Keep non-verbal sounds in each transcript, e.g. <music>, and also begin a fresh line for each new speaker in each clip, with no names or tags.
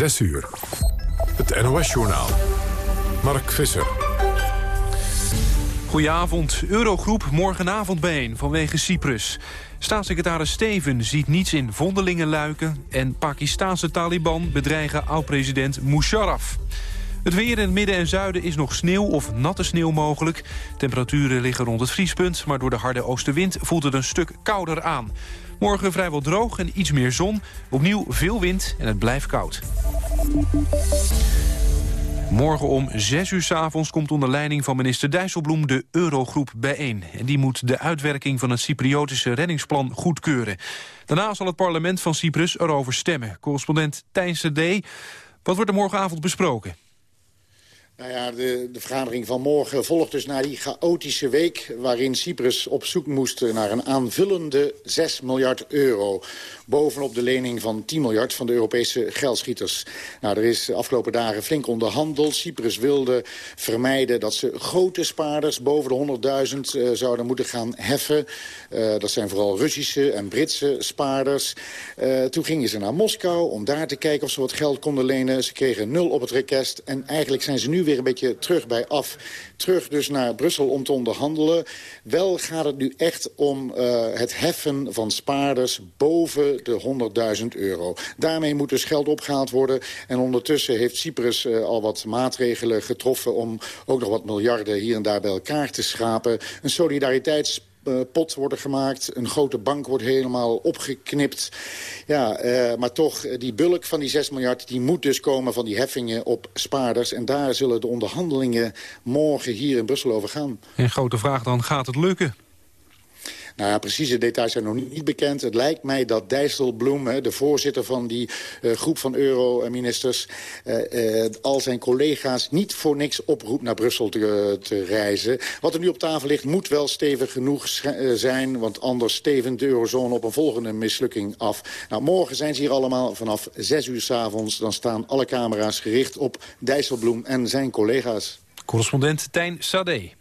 6 uur. Het NOS-journaal. Mark Visser.
Goedenavond. Eurogroep morgenavond bijeen vanwege Cyprus. Staatssecretaris Steven ziet niets in vondelingenluiken... en Pakistanse Taliban bedreigen oud-president Musharraf. Het weer in het midden en zuiden is nog sneeuw of natte sneeuw mogelijk. Temperaturen liggen rond het vriespunt, maar door de harde oostenwind voelt het een stuk kouder aan. Morgen vrijwel droog en iets meer zon. Opnieuw veel wind en het blijft koud. Morgen om 6 uur s avonds komt onder leiding van minister Dijsselbloem de Eurogroep bijeen. En die moet de uitwerking van het Cypriotische reddingsplan goedkeuren. Daarna zal het parlement van Cyprus erover stemmen. Correspondent Tijn D. Wat wordt er morgenavond besproken?
Nou ja, de, de, vergadering van morgen volgt dus na die chaotische week... waarin Cyprus op zoek moest naar een aanvullende 6 miljard euro bovenop de lening van 10 miljard van de Europese geldschieters. Nou, er is de afgelopen dagen flink onderhandeld. Cyprus wilde vermijden dat ze grote spaarders boven de 100.000 uh, zouden moeten gaan heffen. Uh, dat zijn vooral Russische en Britse spaarders. Uh, toen gingen ze naar Moskou om daar te kijken of ze wat geld konden lenen. Ze kregen nul op het request en eigenlijk zijn ze nu weer een beetje terug bij af. Terug dus naar Brussel om te onderhandelen. Wel gaat het nu echt om uh, het heffen van spaarders boven de 100.000 euro. Daarmee moet dus geld opgehaald worden. En ondertussen heeft Cyprus uh, al wat maatregelen getroffen... om ook nog wat miljarden hier en daar bij elkaar te schapen. Een solidariteits pot worden gemaakt. Een grote bank wordt helemaal opgeknipt. Ja, uh, maar toch, die bulk van die 6 miljard... die moet dus komen van die heffingen op spaarders. En daar zullen de onderhandelingen morgen hier in Brussel over gaan.
En grote vraag dan, gaat het lukken?
Nou ja, precieze details zijn nog niet, bekend. Het lijkt mij dat Dijsselbloem, de voorzitter van die uh, groep van euro-ministers... Uh, uh, al zijn collega's niet voor niks oproept naar Brussel te, te, reizen. Wat er nu op tafel ligt moet wel stevig genoeg zijn... want anders stevend de eurozone op een volgende mislukking af. Nou, morgen zijn ze hier allemaal vanaf 6 uur s avonds. Dan staan alle camera's gericht op Dijsselbloem en zijn collega's.
Correspondent Tijn Sade.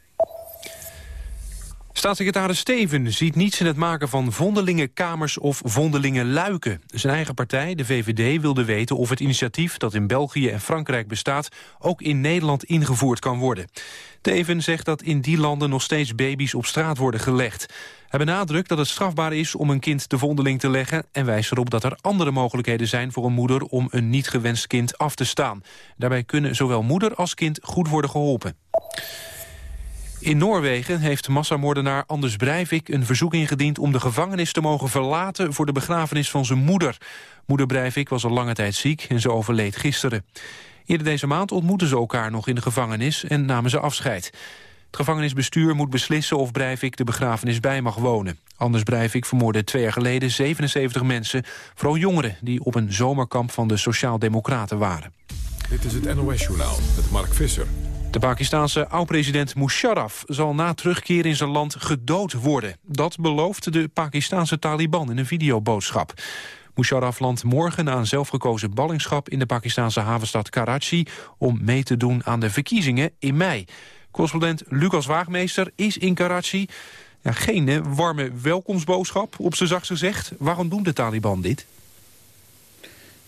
Staatssecretaris Steven ziet niets in het maken van vondelingenkamers of vondelingenluiken. Zijn eigen partij, de VVD, wilde weten of het initiatief dat in België en Frankrijk bestaat ook in Nederland ingevoerd kan worden. Steven zegt dat in die landen nog steeds baby's op straat worden gelegd. Hij benadrukt dat het strafbaar is om een kind de vondeling te leggen... en wijst erop dat er andere mogelijkheden zijn voor een moeder... om een niet gewenst kind af te staan. Daarbij kunnen zowel moeder als kind goed worden geholpen. In Noorwegen heeft massamoordenaar Anders Breivik een verzoek ingediend om de gevangenis te mogen verlaten voor de begrafenis van zijn moeder. Moeder Breivik was al lange tijd ziek en ze overleed gisteren. Eerder deze maand ontmoetten ze elkaar nog in de gevangenis en namen ze afscheid. Het gevangenisbestuur moet beslissen of Breivik de begrafenis bij mag wonen. Anders Breivik vermoordde twee jaar geleden 77 mensen, vooral jongeren die op een zomerkamp van de Sociaal-Democraten waren.
Dit is het NOS-journaal met Mark Visser.
De Pakistanse oud-president Musharraf zal na terugkeer in zijn land gedood worden. Dat belooft de Pakistanse Taliban in een videoboodschap. Musharraf landt morgen na een zelfgekozen ballingschap... in de Pakistanse havenstad Karachi om mee te doen aan de verkiezingen in mei. Correspondent Lucas Waagmeester is in Karachi. Ja, geen warme welkomstboodschap, op zijn zachtst gezegd. Waarom doen de Taliban dit?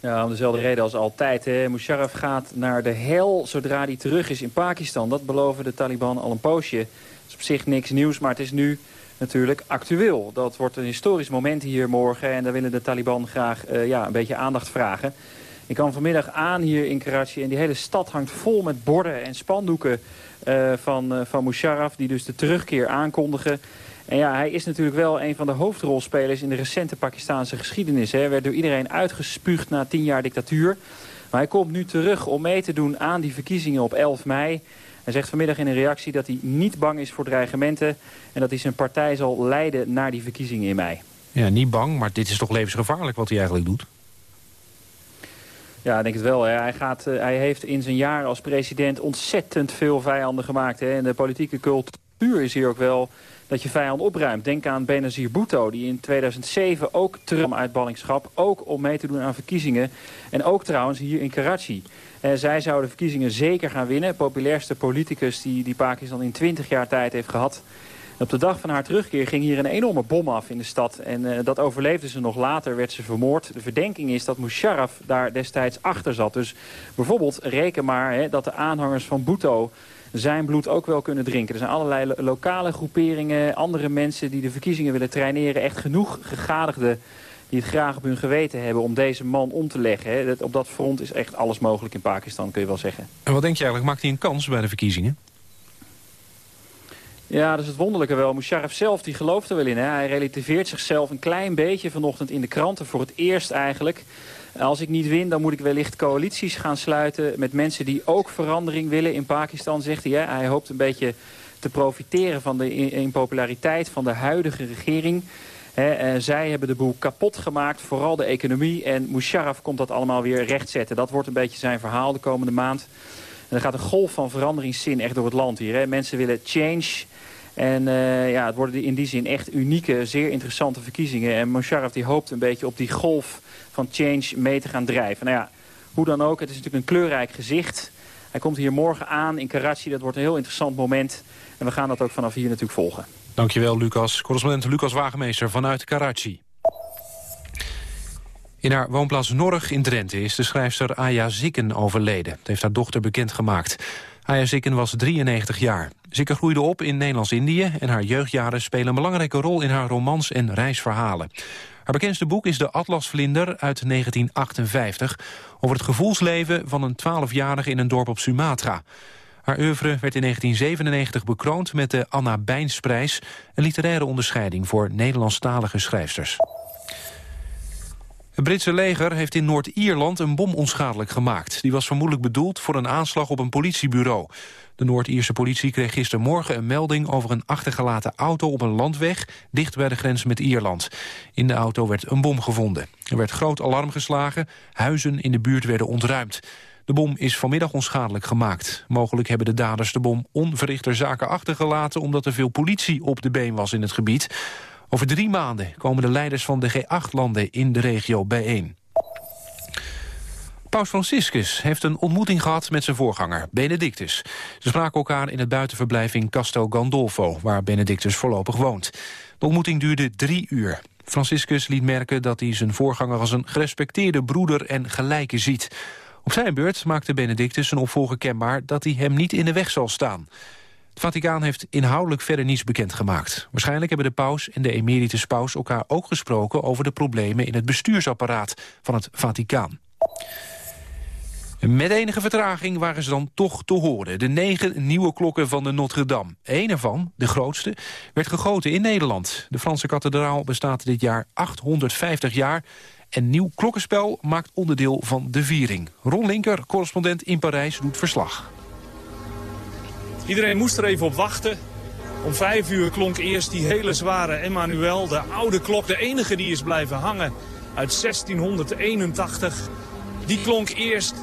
Ja, om dezelfde reden als altijd. Hè. Musharraf gaat naar de hel zodra hij terug is in Pakistan. Dat beloven de Taliban al een poosje. Dat is op zich niks nieuws, maar het is nu natuurlijk actueel. Dat wordt een historisch moment hier morgen. En daar willen de Taliban graag uh, ja, een beetje aandacht vragen. Ik kwam vanmiddag aan hier in Karachi en die hele stad hangt vol met borden en spandoeken uh, van, uh, van Musharraf... die dus de terugkeer aankondigen. En ja, hij is natuurlijk wel een van de hoofdrolspelers in de recente Pakistanse geschiedenis. Hij werd door iedereen uitgespuugd na tien jaar dictatuur. Maar hij komt nu terug om mee te doen aan die verkiezingen op 11 mei. Hij zegt vanmiddag in een reactie dat hij niet bang is voor dreigementen... en dat hij zijn partij zal leiden naar die verkiezingen in mei.
Ja, niet bang, maar dit is toch levensgevaarlijk wat hij eigenlijk doet?
Ja, ik denk het wel. Hè. Hij, gaat, uh, hij heeft in zijn jaar als president ontzettend veel vijanden gemaakt. Hè. En de politieke cultuur is hier ook wel dat je vijand opruimt. Denk aan Benazir Bhutto, die in 2007 ook terug uit ballingschap. Ook om mee te doen aan verkiezingen. En ook trouwens hier in Karachi. Uh, zij zouden verkiezingen zeker gaan winnen. Populairste politicus die, die Pakistan in 20 jaar tijd heeft gehad. op de dag van haar terugkeer ging hier een enorme bom af in de stad. En dat overleefde ze nog later, werd ze vermoord. De verdenking is dat Musharraf daar destijds achter zat. Dus bijvoorbeeld reken maar hè, dat de aanhangers van Bhutto zijn bloed ook wel kunnen drinken. Er zijn allerlei lokale groeperingen, andere mensen die de verkiezingen willen traineren. Echt genoeg gegadigden die het graag op hun geweten hebben om deze man om te leggen. Op dat front is echt alles mogelijk in Pakistan, kun je wel zeggen.
En wat denk je eigenlijk, maakt hij een kans bij de verkiezingen?
Ja, dat is het wonderlijke wel. Musharraf zelf die gelooft er wel in. Hè? Hij relativeert zichzelf een klein beetje vanochtend in de kranten. Voor het eerst eigenlijk. Als ik niet win, dan moet ik wellicht coalities gaan sluiten... met mensen die ook verandering willen in Pakistan, zegt hij. Hij hoopt een beetje te profiteren van de impopulariteit van de huidige regering. He, zij hebben de boel kapot gemaakt, vooral de economie. En Musharraf komt dat allemaal weer rechtzetten. Dat wordt een beetje zijn verhaal de komende maand. En er gaat een golf van veranderingszin echt door het land hier. Mensen willen change. En uh, ja, het worden in die zin echt unieke, zeer interessante verkiezingen. En Musharraf die hoopt een beetje op die golf van change mee te gaan drijven. Nou ja, hoe dan ook, het is natuurlijk een kleurrijk gezicht. Hij komt hier morgen aan in Karachi. Dat wordt een heel interessant moment. En we gaan dat ook vanaf hier natuurlijk volgen.
Dankjewel, Lucas. Correspondent Lucas Wagemeester vanuit Karachi. In haar woonplaats Norg in Drenthe is de schrijfster Aya Zikken overleden. Dat heeft haar dochter bekendgemaakt. Aya Zikken was 93 jaar. Zikken groeide op in Nederlands-Indië... en haar jeugdjaren spelen een belangrijke rol in haar romans en reisverhalen. Haar bekendste boek is De Atlasvlinder uit 1958... over het gevoelsleven van een 12-jarige in een dorp op Sumatra. Haar oeuvre werd in 1997 bekroond met de Anna Bijnsprijs... een literaire onderscheiding voor Nederlandstalige schrijfsters. Het Britse leger heeft in Noord-Ierland een bom onschadelijk gemaakt. Die was vermoedelijk bedoeld voor een aanslag op een politiebureau. De Noord-Ierse politie kreeg gistermorgen een melding over een achtergelaten auto op een landweg dicht bij de grens met Ierland. In de auto werd een bom gevonden. Er werd groot alarm geslagen, huizen in de buurt werden ontruimd. De bom is vanmiddag onschadelijk gemaakt. Mogelijk hebben de daders de bom onverrichter zaken achtergelaten... omdat er veel politie op de been was in het gebied. Over drie maanden komen de leiders van de G8-landen in de regio bijeen. Paus Franciscus heeft een ontmoeting gehad met zijn voorganger, Benedictus. Ze spraken elkaar in het buitenverblijf in Castel Gandolfo... waar Benedictus voorlopig woont. De ontmoeting duurde drie uur. Franciscus liet merken dat hij zijn voorganger als een gerespecteerde broeder en gelijke ziet. Op zijn beurt maakte Benedictus zijn opvolger kenbaar dat hij hem niet in de weg zal staan. Het Vaticaan heeft inhoudelijk verder niets bekendgemaakt. Waarschijnlijk hebben de paus en de emeritus paus elkaar ook gesproken... over de problemen in het bestuursapparaat van het Vaticaan. Met enige vertraging waren ze dan toch te horen. De negen nieuwe klokken van de Notre-Dame. Eén ervan, de grootste, werd gegoten in Nederland. De Franse kathedraal bestaat dit jaar 850 jaar... En nieuw klokkenspel maakt onderdeel van de viering. Ron Linker, correspondent in Parijs, doet verslag.
Iedereen moest er even op wachten. Om vijf uur klonk eerst die hele zware Emmanuel, de oude klok. De enige die is blijven hangen uit 1681. Die klonk eerst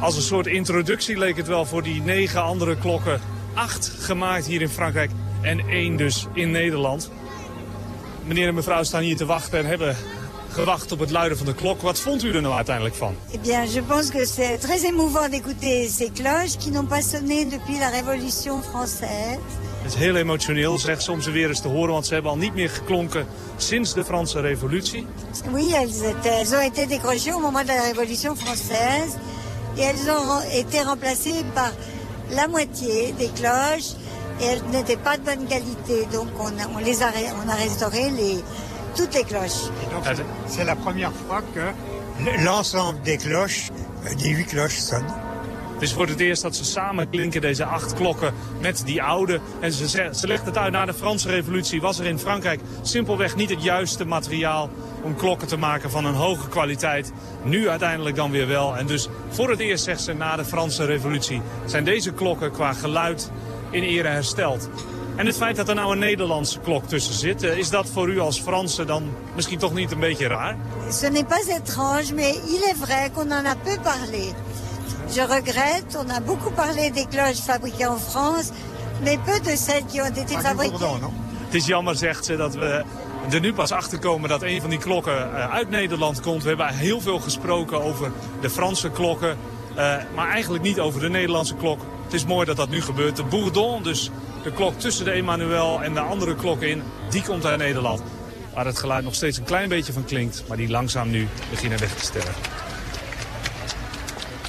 als een soort introductie leek het wel voor die negen andere klokken. Acht gemaakt hier in Frankrijk en één dus in Nederland. Meneer en mevrouw staan hier te wachten en hebben gewacht op het luiden van de klok. Wat vond u er nou uiteindelijk van?
Eh bien, je pense que c'est très émouvant d'écouter ces cloches qui n'ont pas sonné depuis la Révolution française.
Het is heel emotioneel, zegt ze, om ze weer eens te horen, want ze hebben al niet meer geklonken sinds de Franse Revolutie.
Oui, elles, étaient, elles ont été décrochées au moment de la Révolution française et elles ont été remplacées par la moitié des cloches et elles n'étaient pas de bonne qualité, donc on a, on les a, on a restauré les, toutes les cloches.
C'est la première fois que l'ensemble des cloches, euh, des huit cloches sonnent.
Het is voor het eerst dat ze samen klinken, deze acht klokken, met die oude. En ze, ze legt het uit, na de Franse revolutie was er in Frankrijk simpelweg niet het juiste materiaal om klokken te maken van een hoge kwaliteit. Nu uiteindelijk dan weer wel. En dus voor het eerst, zegt ze, na de Franse revolutie zijn deze klokken qua geluid in ere hersteld. En het feit dat er nou een Nederlandse klok tussen zit, eh, is dat voor u als Franse dan misschien toch niet een beetje raar?
Ce n'est pas étrange, mais il est vrai qu'on en a peu parlé. Je regrette, on a beaucoup parlé des cloches fabriquées en France, mais peu de celles qui ont été fabriquées.
Het is jammer, zegt ze, dat we er nu pas achter komen dat een van die klokken eh, uit Nederland komt. We hebben heel veel gesproken over de Franse klokken, uh, maar eigenlijk niet over de Nederlandse klok. Het is mooi dat dat nu gebeurt. De Bourdon, dus De klok tussen de Emanuel en de andere klok in, die komt uit Nederland. Waar het geluid nog steeds een klein beetje van klinkt, maar die langzaam nu beginnen weg te sterven.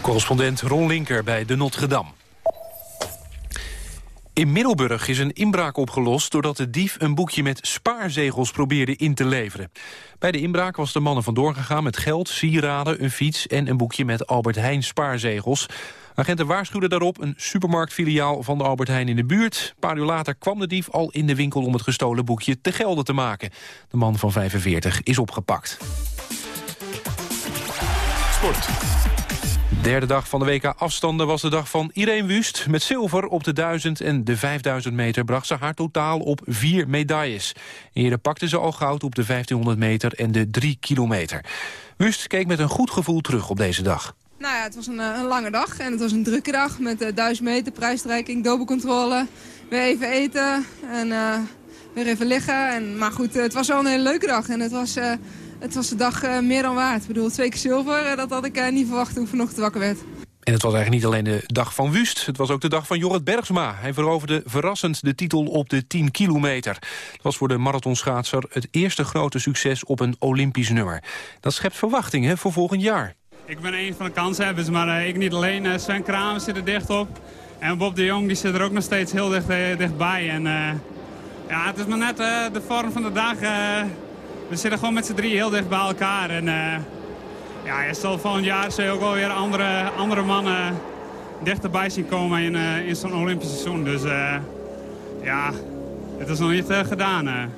Correspondent Ron Linker bij de Notre Dame. In Middelburg is een inbraak opgelost doordat de dief een boekje met spaarzegels probeerde in te leveren. Bij de inbraak was de man er vandoor gegaan met geld, sieraden, een fiets en een boekje met Albert Heijn spaarzegels. Agenten waarschuwden daarop een supermarktfiliaal van de Albert Heijn in de buurt. Een paar uur later kwam de dief al in de winkel om het gestolen boekje te gelden te maken. De man van 45 is opgepakt.
Sport.
Derde dag van de WK afstanden was de dag van Irene Wust. Met zilver op de 1000 en de 5000 meter bracht ze haar totaal op vier medailles. Eerder pakte ze al goud op de 1500 meter en de 3 kilometer. Wust keek met een goed gevoel terug op deze dag.
Nou ja, het was een, eh, een lange dag en het was een drukke dag met de 1000 meter, prijsstrijking, dobbelcontrole. Weer even eten en uh, weer even liggen. En, maar goed, het was wel een hele leuke dag en het was... het was de dag uh, meer dan waard. Ik bedoel, twee keer zilver, uh, dat had ik uh, niet verwacht toen ik vanochtend wakker werd.
En het was eigenlijk niet alleen de dag van Wust. Het was ook de dag van Jorrit Bergsma. Hij veroverde verrassend de titel op de 10 kilometer. Het was voor de marathonschaatser het eerste grote succes op een Olympisch nummer. Dat schept verwachtingen voor volgend jaar.
Ik ben een van de kanshebbers, maar ik niet alleen. Sven Kramer zit er dicht op. En Bob de Jong die zit er ook nog steeds heel dicht, dichtbij. En, ja, het is maar net de vorm van de dag we zitten gewoon met z'n drie heel dicht bij elkaar. En uh, ja, stel volgend jaar zul je ook wel weer andere, andere mannen dichterbij zien komen in, uh, in zo'n Olympisch seizoen. Dus uh, ja, het is nog niet gedaan.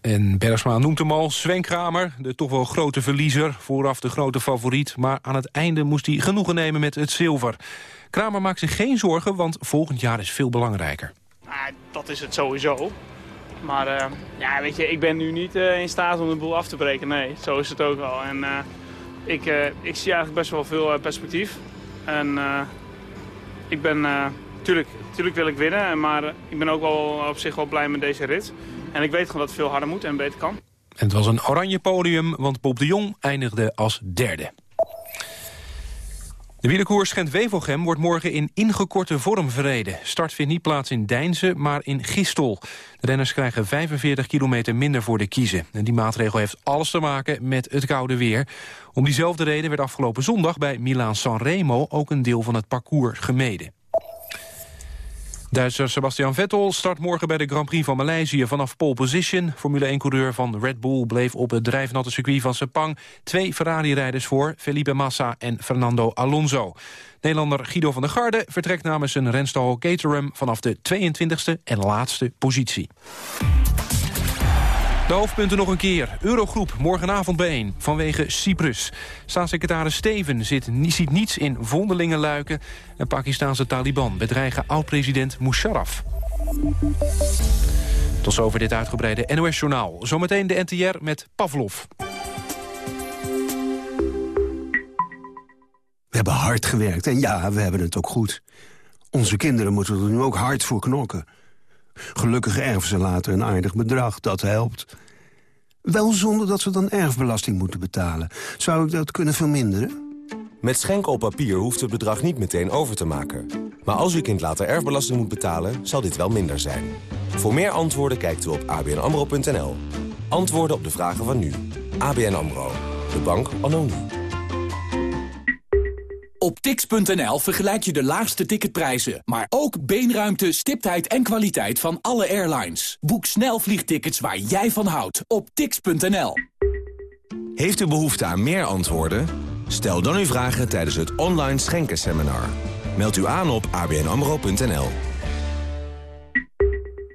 En Bergsma noemt hem al Sven Kramer, de toch wel grote verliezer. Vooraf de grote favoriet, maar aan het einde moest hij genoegen nemen met het zilver. Kramer maakt zich geen zorgen, want volgend jaar is veel belangrijker.
dat is het sowieso. Maar uh, ja, weet je, ik ben nu niet uh, in staat om de boel af te breken. Nee, zo is het ook al. En uh, ik, ik zie eigenlijk best wel veel perspectief. En ik ben, tuurlijk, tuurlijk wil ik winnen, maar ik ben ook wel op zich wel blij met deze rit. En ik weet gewoon dat het veel harder moet en beter kan.
En het was een oranje podium, want Bob de Jong eindigde als derde. De wielerkoers Gent-Wevelgem wordt morgen in ingekorte vorm verreden. Start vindt niet plaats in Deinze, maar in Gistel. De renners krijgen 45 kilometer minder voor de kiezen. En die maatregel heeft alles te maken met het koude weer. Om diezelfde reden werd afgelopen zondag bij Milaan-San Remo... ook een deel van het parcours gemeden. Duitser Sebastian Vettel start morgen bij de Grand Prix van Maleisië vanaf pole position. Formule 1-coureur van Red Bull bleef op het drijfnatte circuit van Sepang twee Ferrari-rijders voor, Felipe Massa en Fernando Alonso. Nederlander Guido van der Garde vertrekt namens zijn renstal Caterham vanaf de 22e en laatste positie. De hoofdpunten nog een keer. Eurogroep morgenavond bijeen vanwege Cyprus. Staatssecretaris Steven zit, ziet niets in vondelingenluiken... en Pakistanse Taliban bedreigen oud-president Musharraf. Tot zover dit uitgebreide NOS-journaal. Zometeen de NTR met Pavlov.
We hebben hard gewerkt en ja, we hebben het ook goed. Onze kinderen moeten er nu ook hard voor knokken. Gelukkig erven ze later een aardig bedrag, dat helpt. Wel zonder dat ze dan erfbelasting moeten betalen. Zou ik dat kunnen verminderen?
Met schenken op papier hoeft het bedrag niet meteen over te maken. Maar als uw kind later erfbelasting moet betalen, zal dit wel minder zijn. Voor meer antwoorden kijkt u op abnamro.nl. Antwoorden op de vragen van nu. ABN AMRO. De bank nu.
Op tix.nl vergelijk je de laagste ticketprijzen, maar ook beenruimte, stiptheid en kwaliteit van alle airlines. Boek snel vliegtickets waar jij van houdt op tix.nl.
Heeft u behoefte aan meer antwoorden? Stel dan uw vragen tijdens het online schenkenseminar. Meld u aan op abnamro.nl.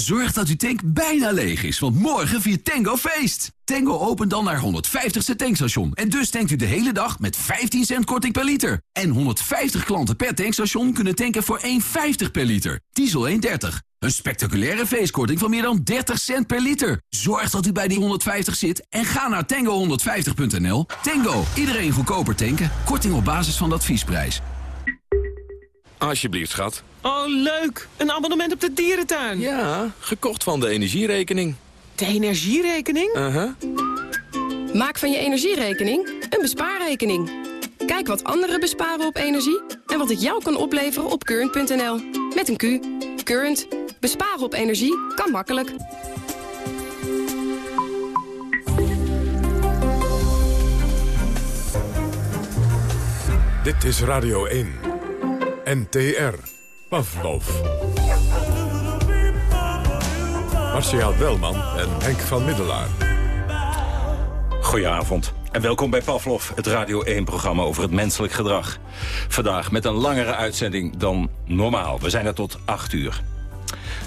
Zorg dat uw tank bijna leeg is, want morgen viert Tango feest. Tango opent dan naar 150ste tankstation. En dus tankt u de hele dag met 15 cent korting per liter. En 150 klanten per tankstation kunnen tanken voor 1,50 per liter. Diesel 1,30. Een spectaculaire feestkorting van meer dan 30 cent per liter. Zorg dat u bij die 150 zit en ga naar tango150.nl. Tango, iedereen goedkoper tanken. Korting op basis van de adviesprijs.
Alsjeblieft, schat.
Oh, leuk! Een abonnement op de dierentuin.
Ja, gekocht van de energierekening. De energierekening?
Uh-huh.
Maak van je energierekening een bespaarrekening. Kijk wat anderen besparen op energie en wat het jou kan opleveren op current.nl. Met een Q. Current. Besparen op energie kan makkelijk.
Dit is Radio 1. NTR. Pavlov. Marcia Welman en Henk van Middelaar.
Goedenavond. En welkom bij Pavlov, het Radio 1-programma over het menselijk gedrag. Vandaag met een langere uitzending dan normaal. We zijn er tot 8 uur.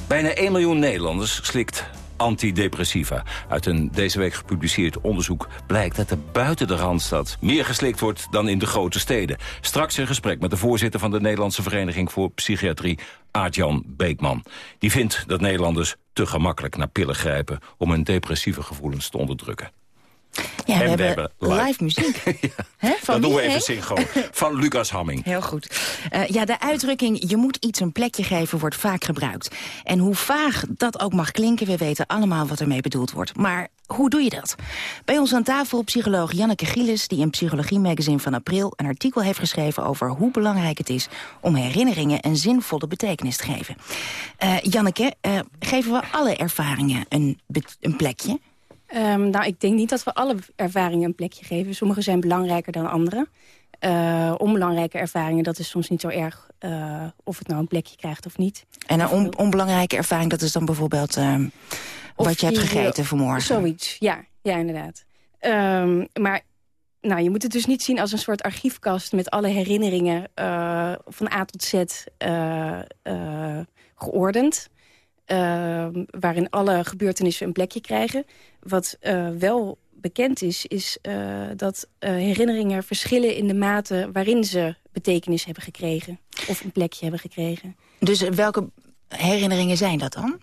Bijna 1 miljoen Nederlanders slikt antidepressiva. Uit een deze week gepubliceerd onderzoek blijkt dat er buiten de Randstad... meer geslikt wordt dan in de grote steden. Straks een gesprek met de voorzitter van de Nederlandse Vereniging voor Psychiatrie, Aart-Jan Beekman. Die vindt dat Nederlanders te gemakkelijk naar pillen grijpen... om hun depressieve gevoelens te onderdrukken.
Ja, we
En
hebben live, muziek. <laughs> Van
Dat doen we even synchroon. <laughs> Van Lucas Hamming.
Heel goed. Eh, ja, de uitdrukking je moet iets een plekje geven wordt vaak gebruikt. En hoe vaag dat ook mag klinken, we weten allemaal wat ermee bedoeld wordt. Maar hoe doe je dat? Bij ons aan tafel psycholoog Janneke Gielis... die in Psychologie Magazine van april een artikel heeft geschreven... over hoe belangrijk het is om herinneringen een zinvolle betekenis te geven. Eh, Janneke, eh, geven we alle ervaringen een, een plekje?
Ehm, nou, ik denk niet dat we alle ervaringen een plekje geven. Sommige zijn belangrijker dan andere. Eh, onbelangrijke ervaringen, dat is soms niet zo erg eh, of het nou een plekje krijgt of niet.
En een on- onbelangrijke ervaring, dat is dan bijvoorbeeld... ehm, wat je hebt gegeten vanmorgen.
Zoiets, ja, ja inderdaad. Ehm, maar nou, je moet het dus niet zien als een soort archiefkast... met alle herinneringen eh, van A tot Z geordend. Waarin alle gebeurtenissen een plekje krijgen. Wat eh, wel bekend is, is eh, dat eh, herinneringen verschillen in de mate... waarin ze betekenis hebben gekregen. Of een plekje hebben gekregen.
Dus welke herinneringen zijn dat dan?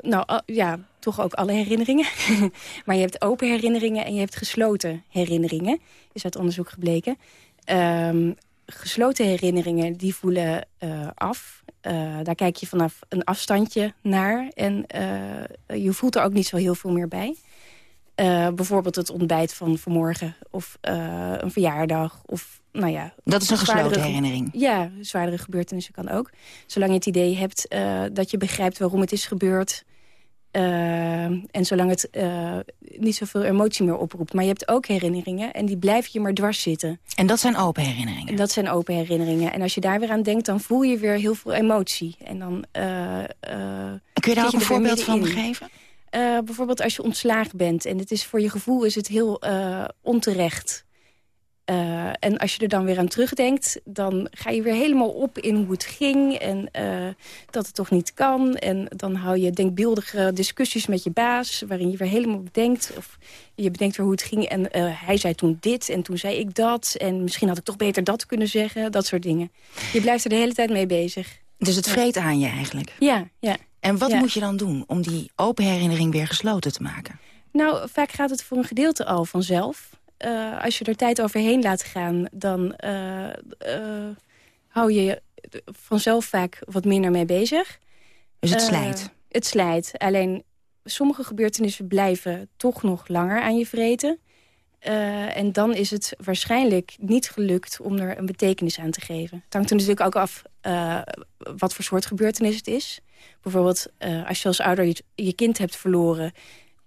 Nou, ja, toch ook alle herinneringen. <laughs> maar je hebt open herinneringen en je hebt gesloten herinneringen. Is uit onderzoek gebleken. Ehm, gesloten herinneringen, die voelen af. Eh, daar kijk je vanaf een afstandje naar. En eh, je voelt er ook niet zo heel veel meer bij. Eh, bijvoorbeeld het ontbijt van vanmorgen. Of een verjaardag. Of, nou ja,
Dat is een gesloten herinnering.
Ja, zwaardere gebeurtenissen kan ook. Zolang je het idee hebt dat je begrijpt waarom het is gebeurd. Eh, en zolang het eh, niet zoveel emotie meer oproept. Maar je hebt ook herinneringen en die blijven je maar dwars zitten.
En dat zijn open herinneringen?
En dat zijn open herinneringen. En als je daar weer aan denkt, dan voel je weer heel veel emotie. En dan, eh,
Kun je daar ook een voorbeeld van geven?
Bijvoorbeeld als je ontslagen bent. En het is voor je gevoel is het heel onterecht. Eh, en als je er dan weer aan terugdenkt... dan ga je weer helemaal op in hoe het ging. En eh, dat het toch niet kan. En dan hou je denkbeeldige discussies met je baas... waarin je weer helemaal bedenkt. Of je bedenkt weer hoe het ging. En eh, hij zei toen dit en toen zei ik dat. En misschien had ik toch beter dat kunnen zeggen. Dat soort dingen. Je blijft er de hele tijd mee bezig.
Dus het vreet aan je eigenlijk?
Ja, ja.
En wat
Ja.
moet je dan doen om die open herinnering weer gesloten te maken?
Nou, vaak gaat het voor een gedeelte al vanzelf. Eh, als je er tijd overheen laat gaan, dan eh, eh, hou je je vanzelf vaak wat minder mee bezig.
Dus het slijt?
Het slijt. Alleen sommige gebeurtenissen blijven toch nog langer aan je vreten. En dan is het waarschijnlijk niet gelukt om er een betekenis aan te geven. Het hangt er natuurlijk ook af wat voor soort gebeurtenis het is. Bijvoorbeeld als je als ouder je, je kind hebt verloren...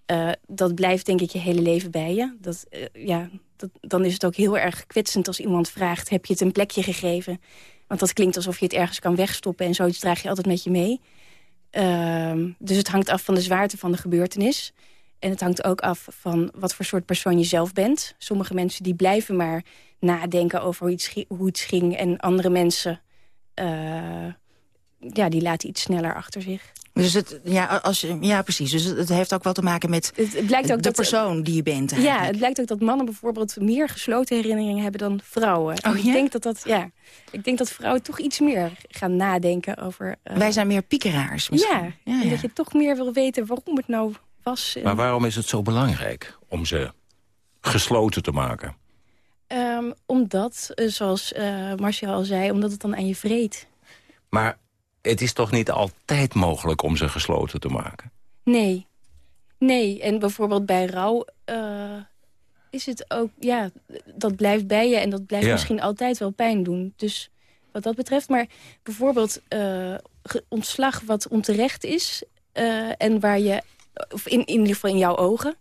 eh, dat blijft denk ik je hele leven bij je. Dat, eh, ja, dat, dan is het ook heel erg kwetsend als iemand vraagt... heb je het een plekje gegeven? Want dat klinkt alsof je het ergens kan wegstoppen... en zoiets draag je altijd met je mee. Ehm, dus het hangt af van de zwaarte van de gebeurtenis. En het hangt ook af van wat voor soort persoon je zelf bent. Sommige mensen die blijven maar nadenken over hoe iets, hoe iets ging... en andere mensen eh, ja, die laten iets sneller achter zich.
Dus het, ja, als je, ja, precies. Dus het, heeft ook wel te maken met
Het blijkt ook
de
dat,
persoon die je bent.
Ja,
eigenlijk.
het blijkt ook dat mannen bijvoorbeeld meer gesloten herinneringen hebben dan vrouwen. En
Oh,
ik
ja?
denk dat dat, ja, ik denk dat vrouwen toch iets meer gaan nadenken over. eh,
Wij zijn meer piekeraars
ja,
misschien. Ja,
en
ja.
dat je toch meer wil weten waarom het nou was. En,
Maar waarom is het zo belangrijk om ze gesloten te maken?
Ehm, omdat, eh, zoals eh Marcia al zei, omdat het dan aan je vreet.
Maar het is toch niet altijd mogelijk om ze gesloten te maken?
Nee. Nee, en bijvoorbeeld bij rouw uh, is het ook... Ja, dat blijft bij je en dat blijft
Ja.
misschien altijd wel pijn doen. Dus wat dat betreft. Maar bijvoorbeeld eh, ontslag wat onterecht is... eh, en waar je, of in, in ieder geval in jouw ogen...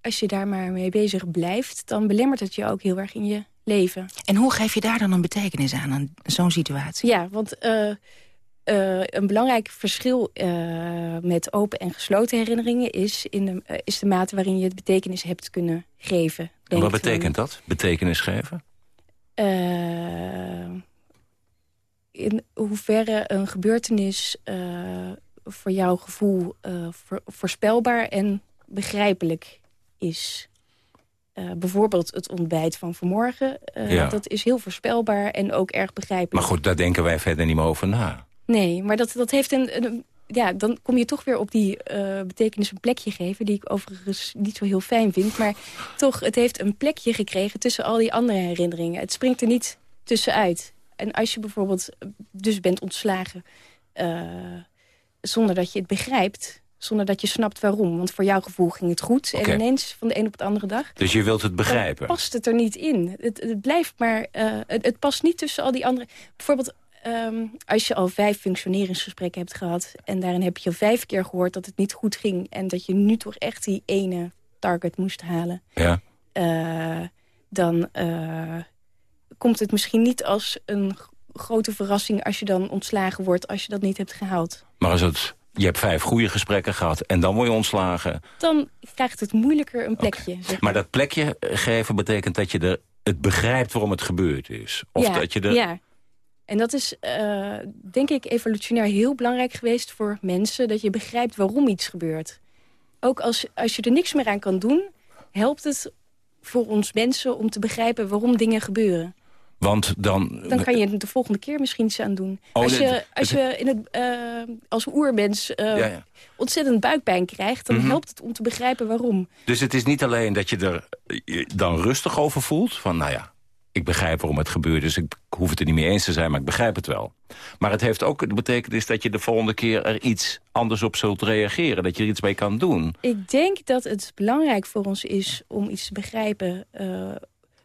als je daar maar mee bezig blijft... dan belemmert het je ook heel erg in je leven.
En hoe geef je daar dan een betekenis aan, aan zo'n situatie?
Ja, want eh, een belangrijk verschil eh, met open en gesloten herinneringen... is, in de, eh, is de mate waarin je het betekenis hebt kunnen geven.
En wat betekent dat? Betekenis geven?
In hoeverre een gebeurtenis voor jouw gevoel voor- voorspelbaar en begrijpelijk is. Bijvoorbeeld het ontbijt van vanmorgen.
Ja.
Dat is heel voorspelbaar en ook erg begrijpelijk.
Maar goed, daar denken wij verder niet meer over na.
Nee, maar dat, dat heeft een, een- Ja, dan kom je toch weer op die eh, betekenis een plekje geven... die ik overigens niet zo heel fijn vind. Maar toch, het heeft een plekje gekregen tussen al die andere herinneringen. Het springt er niet tussenuit. En als je bijvoorbeeld dus bent ontslagen... eh, zonder dat je het begrijpt, zonder dat je snapt waarom. Want voor jouw gevoel ging het goed. En ineens van de een op de andere dag
Dus je wilt het begrijpen.
past het er niet in. Het, het blijft maar... eh, het, het past niet tussen al die andere... Bijvoorbeeld, ehm, als je al vijf functioneringsgesprekken hebt gehad... en daarin heb je al vijf keer gehoord dat het niet goed ging... en dat je nu toch echt die ene target moest halen...
Ja.
eh, dan eh, komt het misschien niet als een grote verrassing... als je dan ontslagen wordt als je dat niet hebt gehaald.
Maar als het, je hebt vijf goede gesprekken gehad en dan word je ontslagen.
Dan krijgt het moeilijker een plekje. zeg
Maar dat plekje geven betekent dat je er het begrijpt waarom het gebeurd is. Of
ja,
dat je er...
Ja. En dat is, eh, denk ik, evolutionair heel belangrijk geweest voor mensen... dat je begrijpt waarom iets gebeurt. Ook als, als je er niks meer aan kan doen... helpt het voor ons mensen om te begrijpen waarom dingen gebeuren.
Want dan...
Dan kan je er de volgende keer misschien iets aan doen.
Oh,
als je, als je in het, eh, als oermens eh,
Ja, ja.
ontzettend buikpijn krijgt... dan
Mhm.
helpt het om te begrijpen waarom.
Dus het is niet alleen dat je er dan rustig over voelt. Van nou ja, ik begrijp waarom het gebeurt. Dus ik hoef het er niet mee eens te zijn, maar ik begrijp het wel. Maar het heeft ook de betekenis dat je de volgende keer er iets anders op zult reageren. Dat je er iets mee kan doen.
Ik denk dat het belangrijk voor ons is om iets te begrijpen... eh,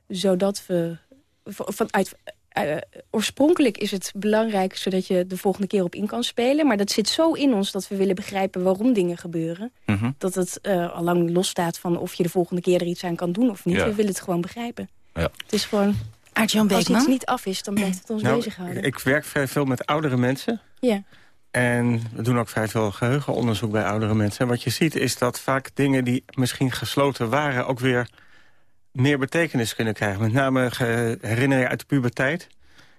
zodat we... Vanuit, eh, oorspronkelijk is het belangrijk zodat je de volgende keer op in kan spelen. Maar dat zit zo in ons dat we willen begrijpen waarom dingen gebeuren.
Mhm.
Dat het eh al lang losstaat van of je de volgende keer er iets aan kan doen of niet.
Ja.
We willen het gewoon begrijpen.
Ja.
Het is gewoon...
Aart-Jan
Als iets niet af is, dan blijft het ons
Nou,
bezighouden.
ik werk vrij veel met oudere mensen.
Ja.
En we doen ook vrij veel geheugenonderzoek bij oudere mensen. En wat je ziet is dat vaak dingen die misschien gesloten waren... ook weer meer betekenis kunnen krijgen. Met name ge- herinneringen uit de puberteit.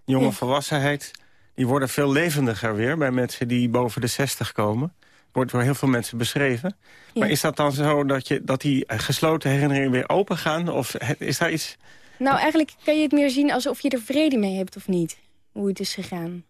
Jonge
Ja.
volwassenheid. Die worden veel levendiger weer bij mensen die boven de 60 komen. Wordt door heel veel mensen beschreven.
Ja.
Maar is dat dan zo dat, je, dat die eh, gesloten herinneringen weer open gaan? Of is daar iets...
Nou, eigenlijk kan je het meer zien alsof je er vrede mee hebt of niet. Hoe het is gegaan.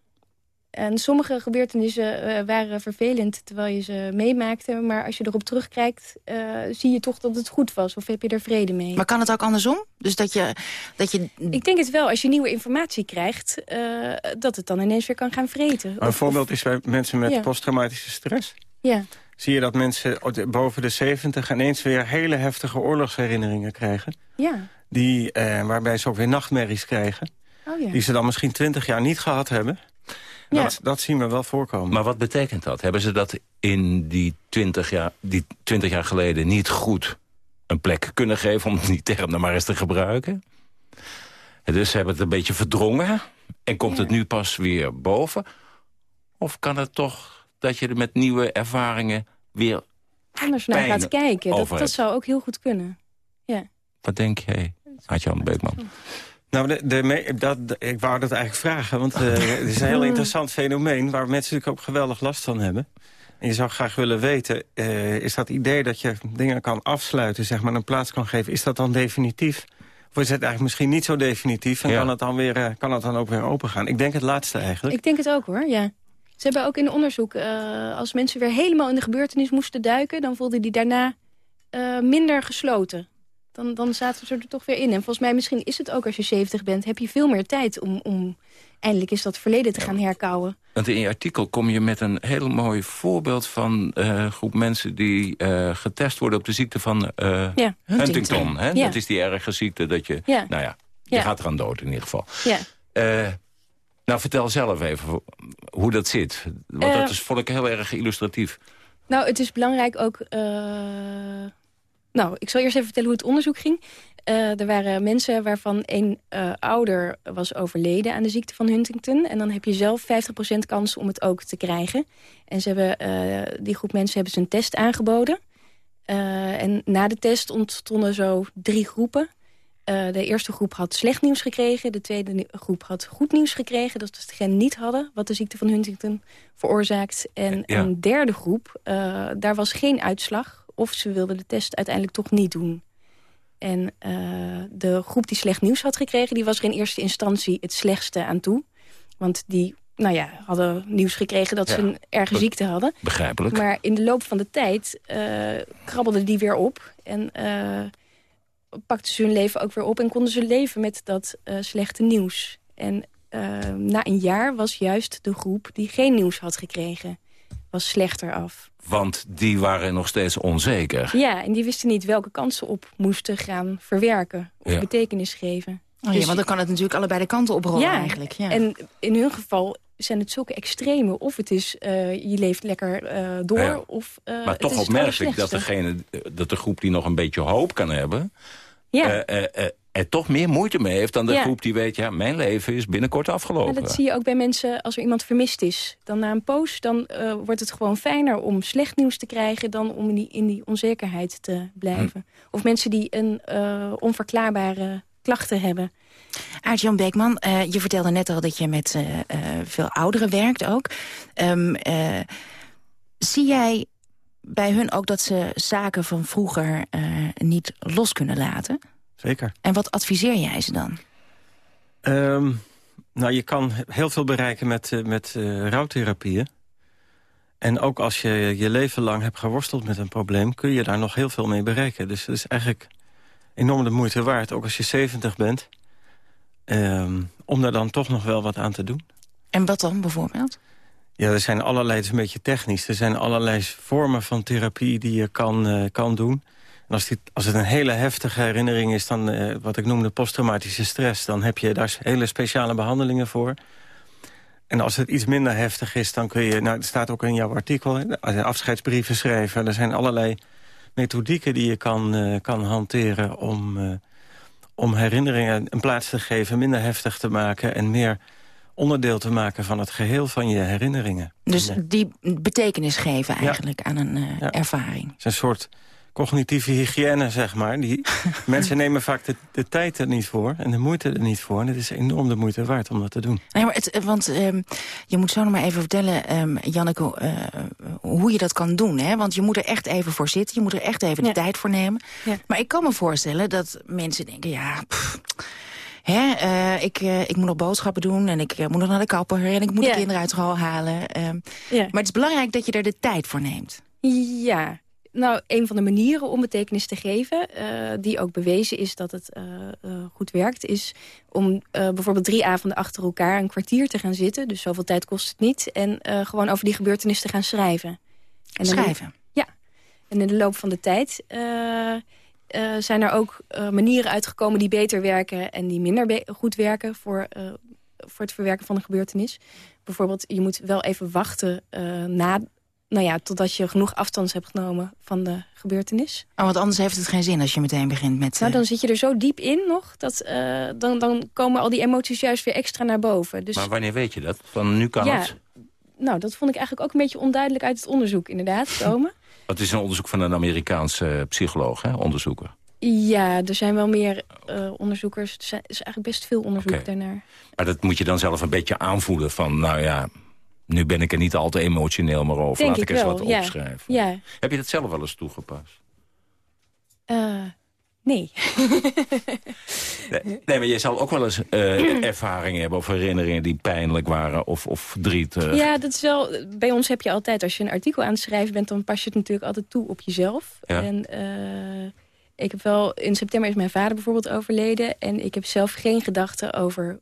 En sommige gebeurtenissen eh, waren vervelend terwijl je ze meemaakte. Maar als je erop terugkijkt, eh, zie je toch dat het goed was. Of heb je er vrede mee.
Maar kan het ook andersom? Dus dat je... Dat je...
Ik denk het wel. Als je nieuwe informatie krijgt, eh, dat het dan ineens weer kan gaan vreten.
Een
Of-
voorbeeld is bij mensen met
Ja.
posttraumatische stress.
Ja.
Zie je dat mensen boven de 70 ineens weer hele heftige oorlogsherinneringen krijgen.
Ja.
Die, eh, waarbij ze ook weer nachtmerries krijgen.
Oh ja.
Die ze dan misschien 20 jaar niet gehad hebben.
Ja.
Dat, dat zien we wel voorkomen.
Maar wat betekent dat? Hebben ze dat in die 20 jaar, die 20 jaar geleden niet goed een plek kunnen geven... om die term dan maar eens te gebruiken? En dus ze hebben het een beetje verdrongen en komt het nu pas weer boven? Of kan het toch dat je er met nieuwe ervaringen weer...
Anders naar gaat kijken. Dat, dat zou ook heel goed kunnen. Ja.
Wat denk jij, Adjan Beekman?
Nou, de, de me- dat, de- ik wou dat eigenlijk vragen. Want eh, <laughs> het is een heel interessant fenomeen... waar mensen natuurlijk ook geweldig last van hebben. En je zou graag willen weten... eh, is dat idee dat je dingen kan afsluiten, zeg maar, een plaats kan geven... is dat dan definitief? Of is het eigenlijk misschien niet zo definitief... en
Ja.
kan, het dan weer, eh, kan het dan ook weer open gaan? Ik denk het laatste eigenlijk.
Ik denk het ook hoor, ja. Ze hebben ook in onderzoek, eh, als mensen weer helemaal in de gebeurtenis moesten duiken... dan voelden die daarna eh, minder gesloten. Dan, dan zaten ze er toch weer in. En volgens mij misschien is het ook als je 70 bent... heb je veel meer tijd om, om eindelijk is dat verleden te gaan herkouwen.
Want in je artikel kom je met een heel mooi voorbeeld van eh, een groep mensen... die eh, getest worden op de ziekte van eh,
Ja,
Huntington.
Huntington.
hè?
Ja.
Dat is die erge ziekte dat je...
Ja.
Nou ja, je gaat eraan dood in ieder geval.
Ja.
Eh, nou, vertel zelf even hoe dat zit. Want
Eh,
dat is, vond ik heel erg illustratief.
Nou, het is belangrijk ook... eh, Nou, ik zal eerst even vertellen hoe het onderzoek ging. Eh, er waren mensen waarvan een eh, ouder was overleden aan de ziekte van Huntington. En dan heb je zelf 50% kans om het ook te krijgen. En ze hebben, eh, die groep mensen hebben ze een test aangeboden. Eh, en na de test ontstonden zo drie groepen. Eh, de eerste groep had slecht nieuws gekregen. De tweede groep had goed nieuws gekregen. Dat is degene niet hadden wat de ziekte van Huntington veroorzaakt. En
Ja.
een derde groep, eh, daar was geen uitslag. Of ze wilden de test uiteindelijk toch niet doen. En eh, de groep die slecht nieuws had gekregen... die was er in eerste instantie het slechtste aan toe. Want die nou ja, hadden nieuws gekregen dat ze een erge ziekte hadden.
Begrijpelijk.
Maar in de loop van de tijd krabbelden die weer op. En pakten ze hun leven ook weer op. En konden ze leven met dat eh, slechte nieuws. En eh, na een jaar was juist de groep die geen nieuws had gekregen... was slechter af.
Want die waren nog steeds onzeker.
Ja, en die wisten niet welke kansen op moesten gaan verwerken. Of
Ja.
betekenis geven.
Oh ja, want dan kan het natuurlijk allebei de kanten oprollen
ja,
eigenlijk. Ja.
En in hun geval zijn het zulke extreme. Of het is, eh, je leeft lekker eh, door.
Ja.
Of, eh,
maar toch opmerkelijk dat, degene, dat de groep die nog een beetje hoop kan hebben...
Ja.
er toch meer moeite mee heeft dan de
Ja.
groep die weet... ja, mijn leven is binnenkort afgelopen.
Maar dat zie je ook bij mensen als er iemand vermist is. Dan na een poos dan, wordt het gewoon fijner om slecht nieuws te krijgen... dan om in die, in die onzekerheid te blijven. Of mensen die een onverklaarbare klachten hebben.
Aart-Jan Beekman, eh, je vertelde net al dat je met eh, eh, veel ouderen werkt ook. Ehm, eh, zie jij bij hun ook dat ze zaken van vroeger eh, niet los kunnen laten?
Zeker.
En wat adviseer jij ze dan?
Ehm, nou, je kan heel veel bereiken met, eh, met eh, rouwtherapieën. En ook als je je leven lang hebt geworsteld met een probleem... kun je daar nog heel veel mee bereiken. Dus het is eigenlijk enorm de moeite waard, ook als je 70 bent... ehm, om daar dan toch nog wel wat aan te doen.
En wat dan bijvoorbeeld?
Ja, er zijn allerlei, het is een beetje technisch... er zijn allerlei vormen van therapie die je kan, eh, kan doen. En als, dit, als het een hele heftige herinnering is... dan eh, wat ik noemde posttraumatische stress... dan heb je daar hele speciale behandelingen voor. En als het iets minder heftig is, dan kun je... nou, het staat ook in jouw artikel, afscheidsbrieven schrijven. Er zijn allerlei methodieken die je kan, eh, kan hanteren... om, eh, om herinneringen een plaats te geven, minder heftig te maken... en meer onderdeel te maken van het geheel van je herinneringen.
Dus die betekenis geven eigenlijk aan een eh, ervaring.
Het is een soort cognitieve hygiëne, zeg maar. Die, <laughs> mensen nemen vaak de, de tijd er niet voor en de moeite er niet voor. En het is enorm de moeite waard om dat te doen.
Nee, maar het, eh, want ehm, je moet zo nog maar even vertellen, ehm Janneke, eh, hoe je dat kan doen. Hè? Want je moet er echt even voor zitten, je moet er echt even de tijd voor nemen. Maar ik kan me voorstellen dat mensen denken, ja... pff, Hè, eh, ik, ik moet nog boodschappen doen en ik moet nog naar de kapper... en ik moet
Ja.
de kinderen uit school halen. ehm.
Ja.
Maar het is belangrijk dat je er de tijd voor neemt.
Ja, nou, een van de manieren om betekenis te geven... eh, die ook bewezen is dat het eh, eh, goed werkt... is om bijvoorbeeld drie avonden achter elkaar een kwartier te gaan zitten. Dus zoveel tijd kost het niet. En gewoon over die gebeurtenis te gaan schrijven. En
Schrijven?
Ja. En in de loop van de tijd... zijn er ook manieren uitgekomen die beter werken... en die minder goed werken voor, voor het verwerken van een gebeurtenis. Bijvoorbeeld, je moet wel even wachten na, nou ja, totdat je genoeg afstand hebt genomen van de gebeurtenis.
Oh, want anders heeft het geen zin als je meteen begint met...
Nou,
eh,
dan zit je er zo diep in nog, dat eh, dan, dan komen al die emoties juist weer extra naar boven. Dus
Maar wanneer weet je dat? Van nu kan
ja,
het?
nou, dat vond ik eigenlijk ook een beetje onduidelijk uit het onderzoek inderdaad <laughs> komen.
Het is een onderzoek van een Amerikaanse psycholoog, hè? onderzoeker.
ja, er zijn wel meer eh, onderzoekers. Er zijn- is eigenlijk best veel onderzoek
Oké.
daarnaar.
Maar dat moet je dan zelf een beetje aanvoelen van... nou ja, nu ben ik er niet al te emotioneel meer over.
Denk
Laat
ik
ik eens
wel,
wat
ja.
opschrijven.
Ja,
Heb je dat zelf wel eens toegepast?
eh, nee. <laughs>
Nee, nee, maar je zal ook wel eens eh, <clears throat> ervaringen hebben... of herinneringen die pijnlijk waren of, of verdrietig.
Ja, dat is wel. Bij ons heb je altijd, als je een artikel aan het schrijven bent, dan pas je het natuurlijk altijd toe op jezelf.
Ja.
En, eh, ik heb wel, in september is mijn vader bijvoorbeeld overleden. En ik heb zelf geen gedachten over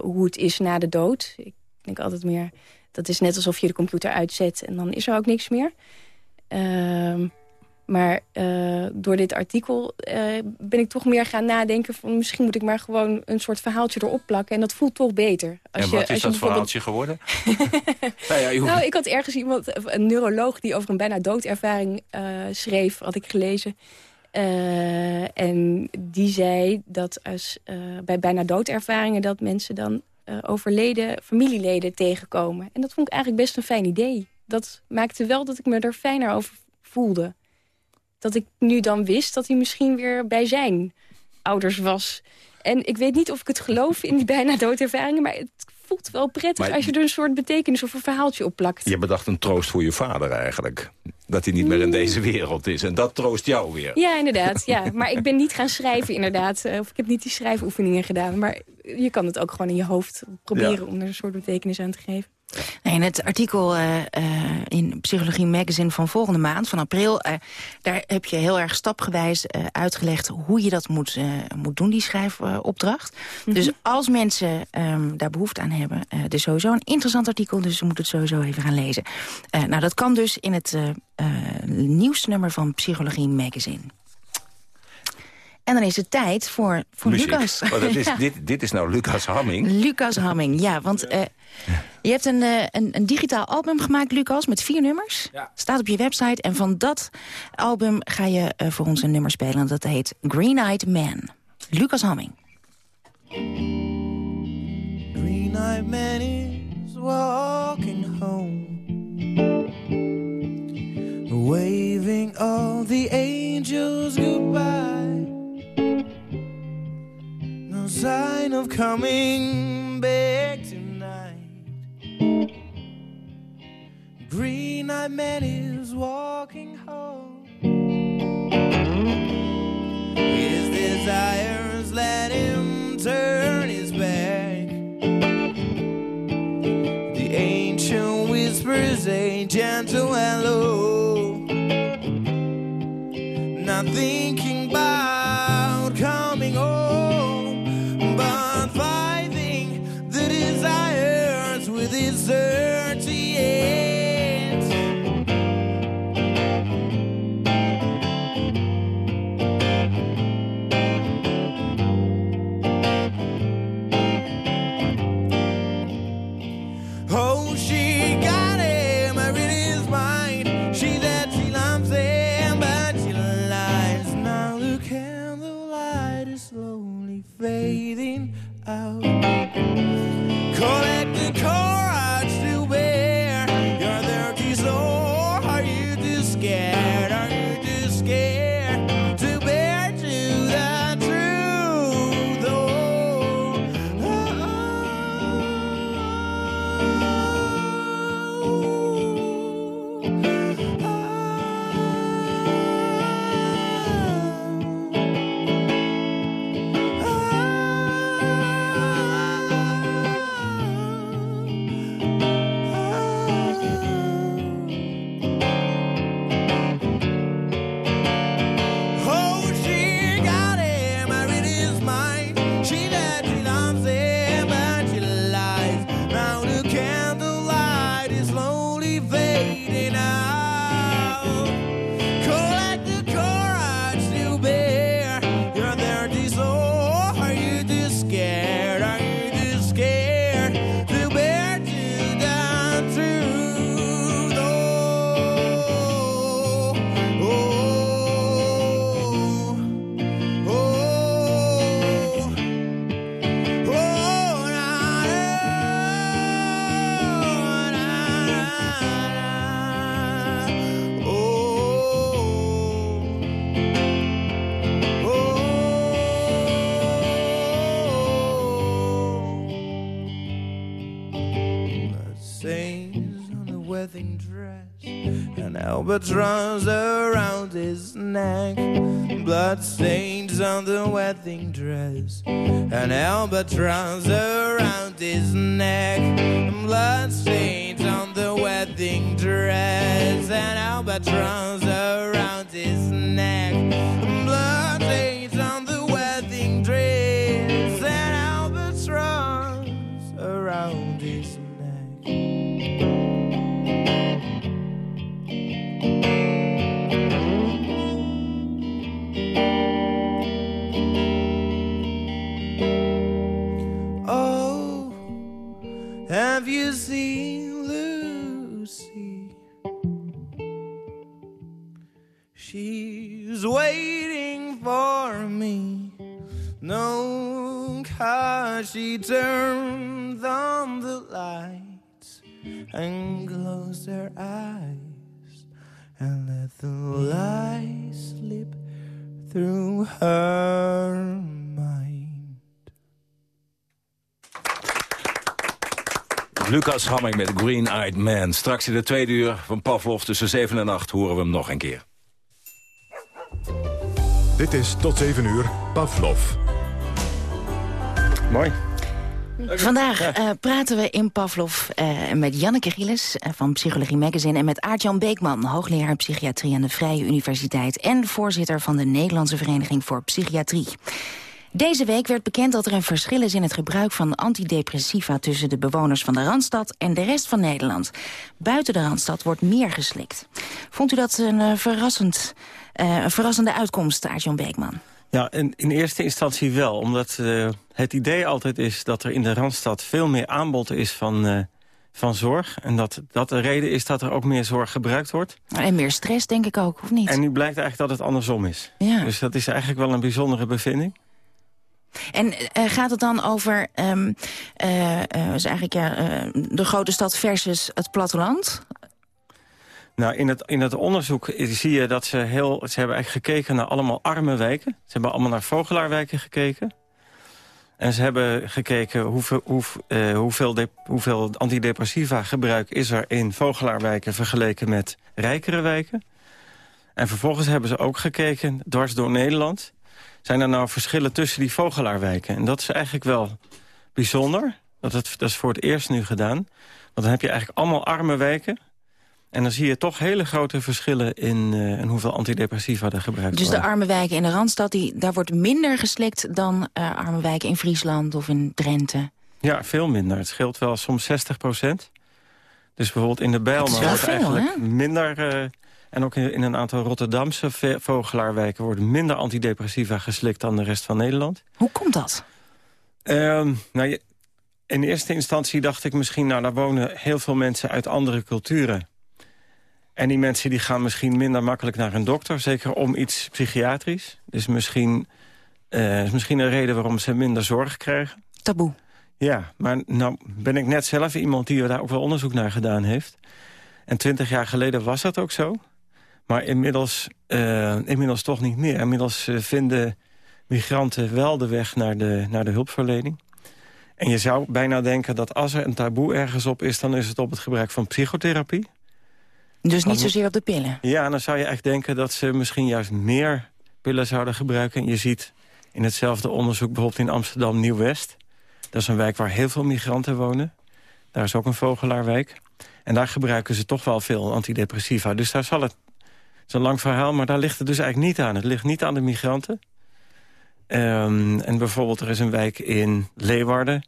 hoe het is na de dood. Ik denk altijd meer, dat is net alsof je de computer uitzet en dan is er ook niks meer. Uh, maar uh, door dit artikel uh, ben ik toch meer gaan nadenken... van misschien moet ik maar gewoon een soort verhaaltje erop plakken. En dat voelt toch beter.
Als en wat is dat bijvoorbeeld... verhaaltje geworden? <laughs>
nou, ja, nou, ik had ergens iemand, een neuroloog... die over een bijna doodervaring uh, schreef, had ik gelezen. en die zei dat als, bij bijna doodervaringen... dat mensen dan overleden familieleden tegenkomen. En dat vond ik eigenlijk best een fijn idee. Dat maakte wel dat ik me er fijner over voelde dat ik nu dan wist dat hij misschien weer bij zijn ouders was. En ik weet niet of ik het geloof in die <laughs> bijna doodervaringen... maar het voelt wel prettig als je er een soort betekenis of een verhaaltje op plakt.
Je bedacht een troost voor je vader eigenlijk. Dat hij niet meer in mm. deze wereld is. En dat troost jou weer.
Ja, inderdaad. Ja. Maar ik ben niet gaan schrijven inderdaad. Eh, of ik heb niet die schrijfoefeningen gedaan. Maar je kan het ook gewoon in je hoofd proberen... om er een soort betekenis aan te geven.
In het artikel uh, uh, in Psychologie Magazine van volgende maand, van april... Uh, daar heb je heel erg stapgewijs uitgelegd hoe je dat moet, moet doen, die schrijfopdracht. Mm Dus als mensen um, daar behoefte aan hebben, het is sowieso een interessant artikel... dus ze moeten het sowieso even gaan lezen. nou, dat kan dus in het nieuwsnummer van Psychologie Magazine. En dan is het tijd voor, voor Lucas. <laughs>
Oh, dat is, <laughs> dit, dit is nou Lucas Hamming.
Lucas Hamming, ja. Want uh, je hebt een, uh, een, een, digitaal album gemaakt, Lucas, met vier nummers. Ja. Staat op je website. En van dat album ga je uh, voor ons een nummer spelen. Dat heet Green Eyed Man. Lucas Hamming. Green Eyed Man is walking home. Waving all the angels goodbye. Sign of coming back tonight. Green eyed man is walking home. His desires let him turn his back. The ancient whispers a gentle hello. Not albatross around his neck. Blood stains on the wedding dress. An albatross around his neck. Blood stains on the wedding dress. An albatross around
Lucas Hamming met Green Eyed Man. Straks in de tweede uur van Pavlov tussen 7 en 8 horen we hem nog een keer.
Dit is tot 7 uur Pavlov.
Mooi.
Vandaag eh, praten we in Pavlov eh, met Janneke Gilles eh, van Psychologie Magazine... en met Aart-Jan Beekman, hoogleraar psychiatrie aan de Vrije Universiteit... en voorzitter van de Nederlandse Vereniging voor Psychiatrie. Deze week werd bekend dat er een verschil is in het gebruik van antidepressiva... tussen de bewoners van de Randstad en de rest van Nederland. Buiten de Randstad wordt meer geslikt. Vond u dat een, verrassend, een verrassende uitkomst, Aart-Jan Beekman?
Ja, in, in eerste instantie wel. Omdat uh, het idee altijd is dat er in de Randstad veel meer aanbod is van, van zorg. En dat dat de reden is dat er ook meer zorg gebruikt wordt.
En meer stress denk ik ook, of niet?
En nu blijkt eigenlijk dat het andersom is.
Ja.
Dus dat is eigenlijk wel een bijzondere bevinding.
En uh, gaat het dan over um, eigenlijk, ja, de grote stad versus het platteland?
Nou, in het, in het onderzoek zie je dat ze heel... Ze hebben eigenlijk gekeken naar allemaal arme wijken. Ze hebben allemaal naar vogelaarwijken gekeken. En ze hebben gekeken hoeveel, hoe, hoeveel, de, hoeveel antidepressiva gebruik is er in vogelaarwijken vergeleken met rijkere wijken. En vervolgens hebben ze ook gekeken, dwars door Nederland... zijn er nou verschillen tussen die vogelaarwijken. En dat is eigenlijk wel bijzonder. Dat, het, dat is voor het eerst nu gedaan. Want dan heb je eigenlijk allemaal arme wijken... En dan zie je toch hele grote verschillen in, uh, in hoeveel antidepressiva er gebruikt
dus
worden.
Dus de arme wijken in de Randstad, die, daar wordt minder geslikt... dan uh, arme wijken in Friesland of in Drenthe?
Ja, veel minder. Het scheelt wel soms 60 procent. Dus bijvoorbeeld in de Bijlmer wordt eigenlijk
hè?
minder... Uh, en ook in, een aantal Rotterdamse vogelaarwijken... worden minder antidepressiva geslikt dan de rest van Nederland.
Hoe komt dat?
Uh, nou, in eerste instantie dacht ik misschien... nou, daar wonen heel veel mensen uit andere culturen... En die mensen die gaan misschien minder makkelijk naar een dokter. Zeker om iets psychiatrisch. Dus misschien, uh, is misschien een reden waarom ze minder zorg krijgen.
Taboe.
Ja, maar nou ben ik net zelf iemand die daar ook wel onderzoek naar gedaan heeft. En twintig jaar geleden was dat ook zo. Maar inmiddels, uh, inmiddels toch niet meer. Inmiddels uh, vinden migranten wel de weg naar de, naar de hulpverlening. En je zou bijna denken dat als er een taboe ergens op is... dan is het op het gebruik van psychotherapie.
Dus niet zozeer op de pillen?
Ja, dan zou je echt denken dat ze misschien juist meer pillen zouden gebruiken. En je ziet in hetzelfde onderzoek bijvoorbeeld in Amsterdam Nieuw-West. Dat is een wijk waar heel veel migranten wonen. Daar is ook een vogelaarwijk. En daar gebruiken ze toch wel veel antidepressiva. Dus daar zal het... Het is een lang verhaal, maar daar ligt het dus eigenlijk niet aan. Het ligt niet aan de migranten. Um, en bijvoorbeeld er is een wijk in Leeuwarden...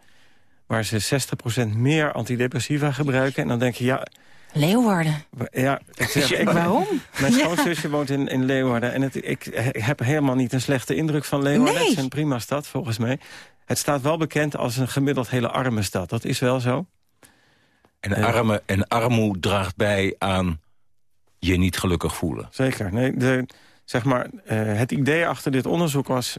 waar ze 60% meer antidepressiva gebruiken. En dan denk je, ja,
Leeuwarden?
Ja, ik zeg, ik,
Waarom?
Mijn schoonzusje ja. woont in, in Leeuwarden. En het, ik heb helemaal niet een slechte indruk van Leeuwarden.
Nee.
Het is een prima stad, volgens mij. Het staat wel bekend als een gemiddeld hele arme stad. Dat is wel zo.
En, arme, en armoede draagt bij aan je niet gelukkig voelen.
Zeker. Nee, de, zeg maar, uh, het idee achter dit onderzoek was...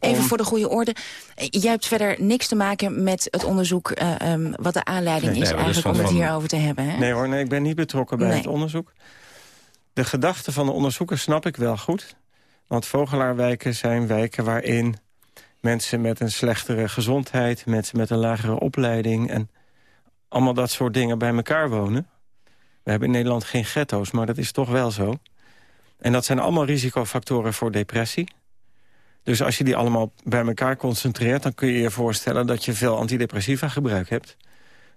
Even voor de goede orde. Jij hebt verder niks te maken met het onderzoek... Uh, um, wat de aanleiding
nee,
is
nee,
eigenlijk om het hierover te hebben. Hè?
Nee hoor, nee, ik ben niet betrokken bij
nee.
het onderzoek. De gedachte van de onderzoekers snap ik wel goed. Want vogelaarwijken zijn wijken waarin mensen met een slechtere gezondheid... mensen met een lagere opleiding en allemaal dat soort dingen bij elkaar wonen. We hebben in Nederland geen ghetto's, maar dat is toch wel zo. En dat zijn allemaal risicofactoren voor depressie. Dus als je die allemaal bij elkaar concentreert... dan kun je je voorstellen dat je veel antidepressiva gebruik hebt.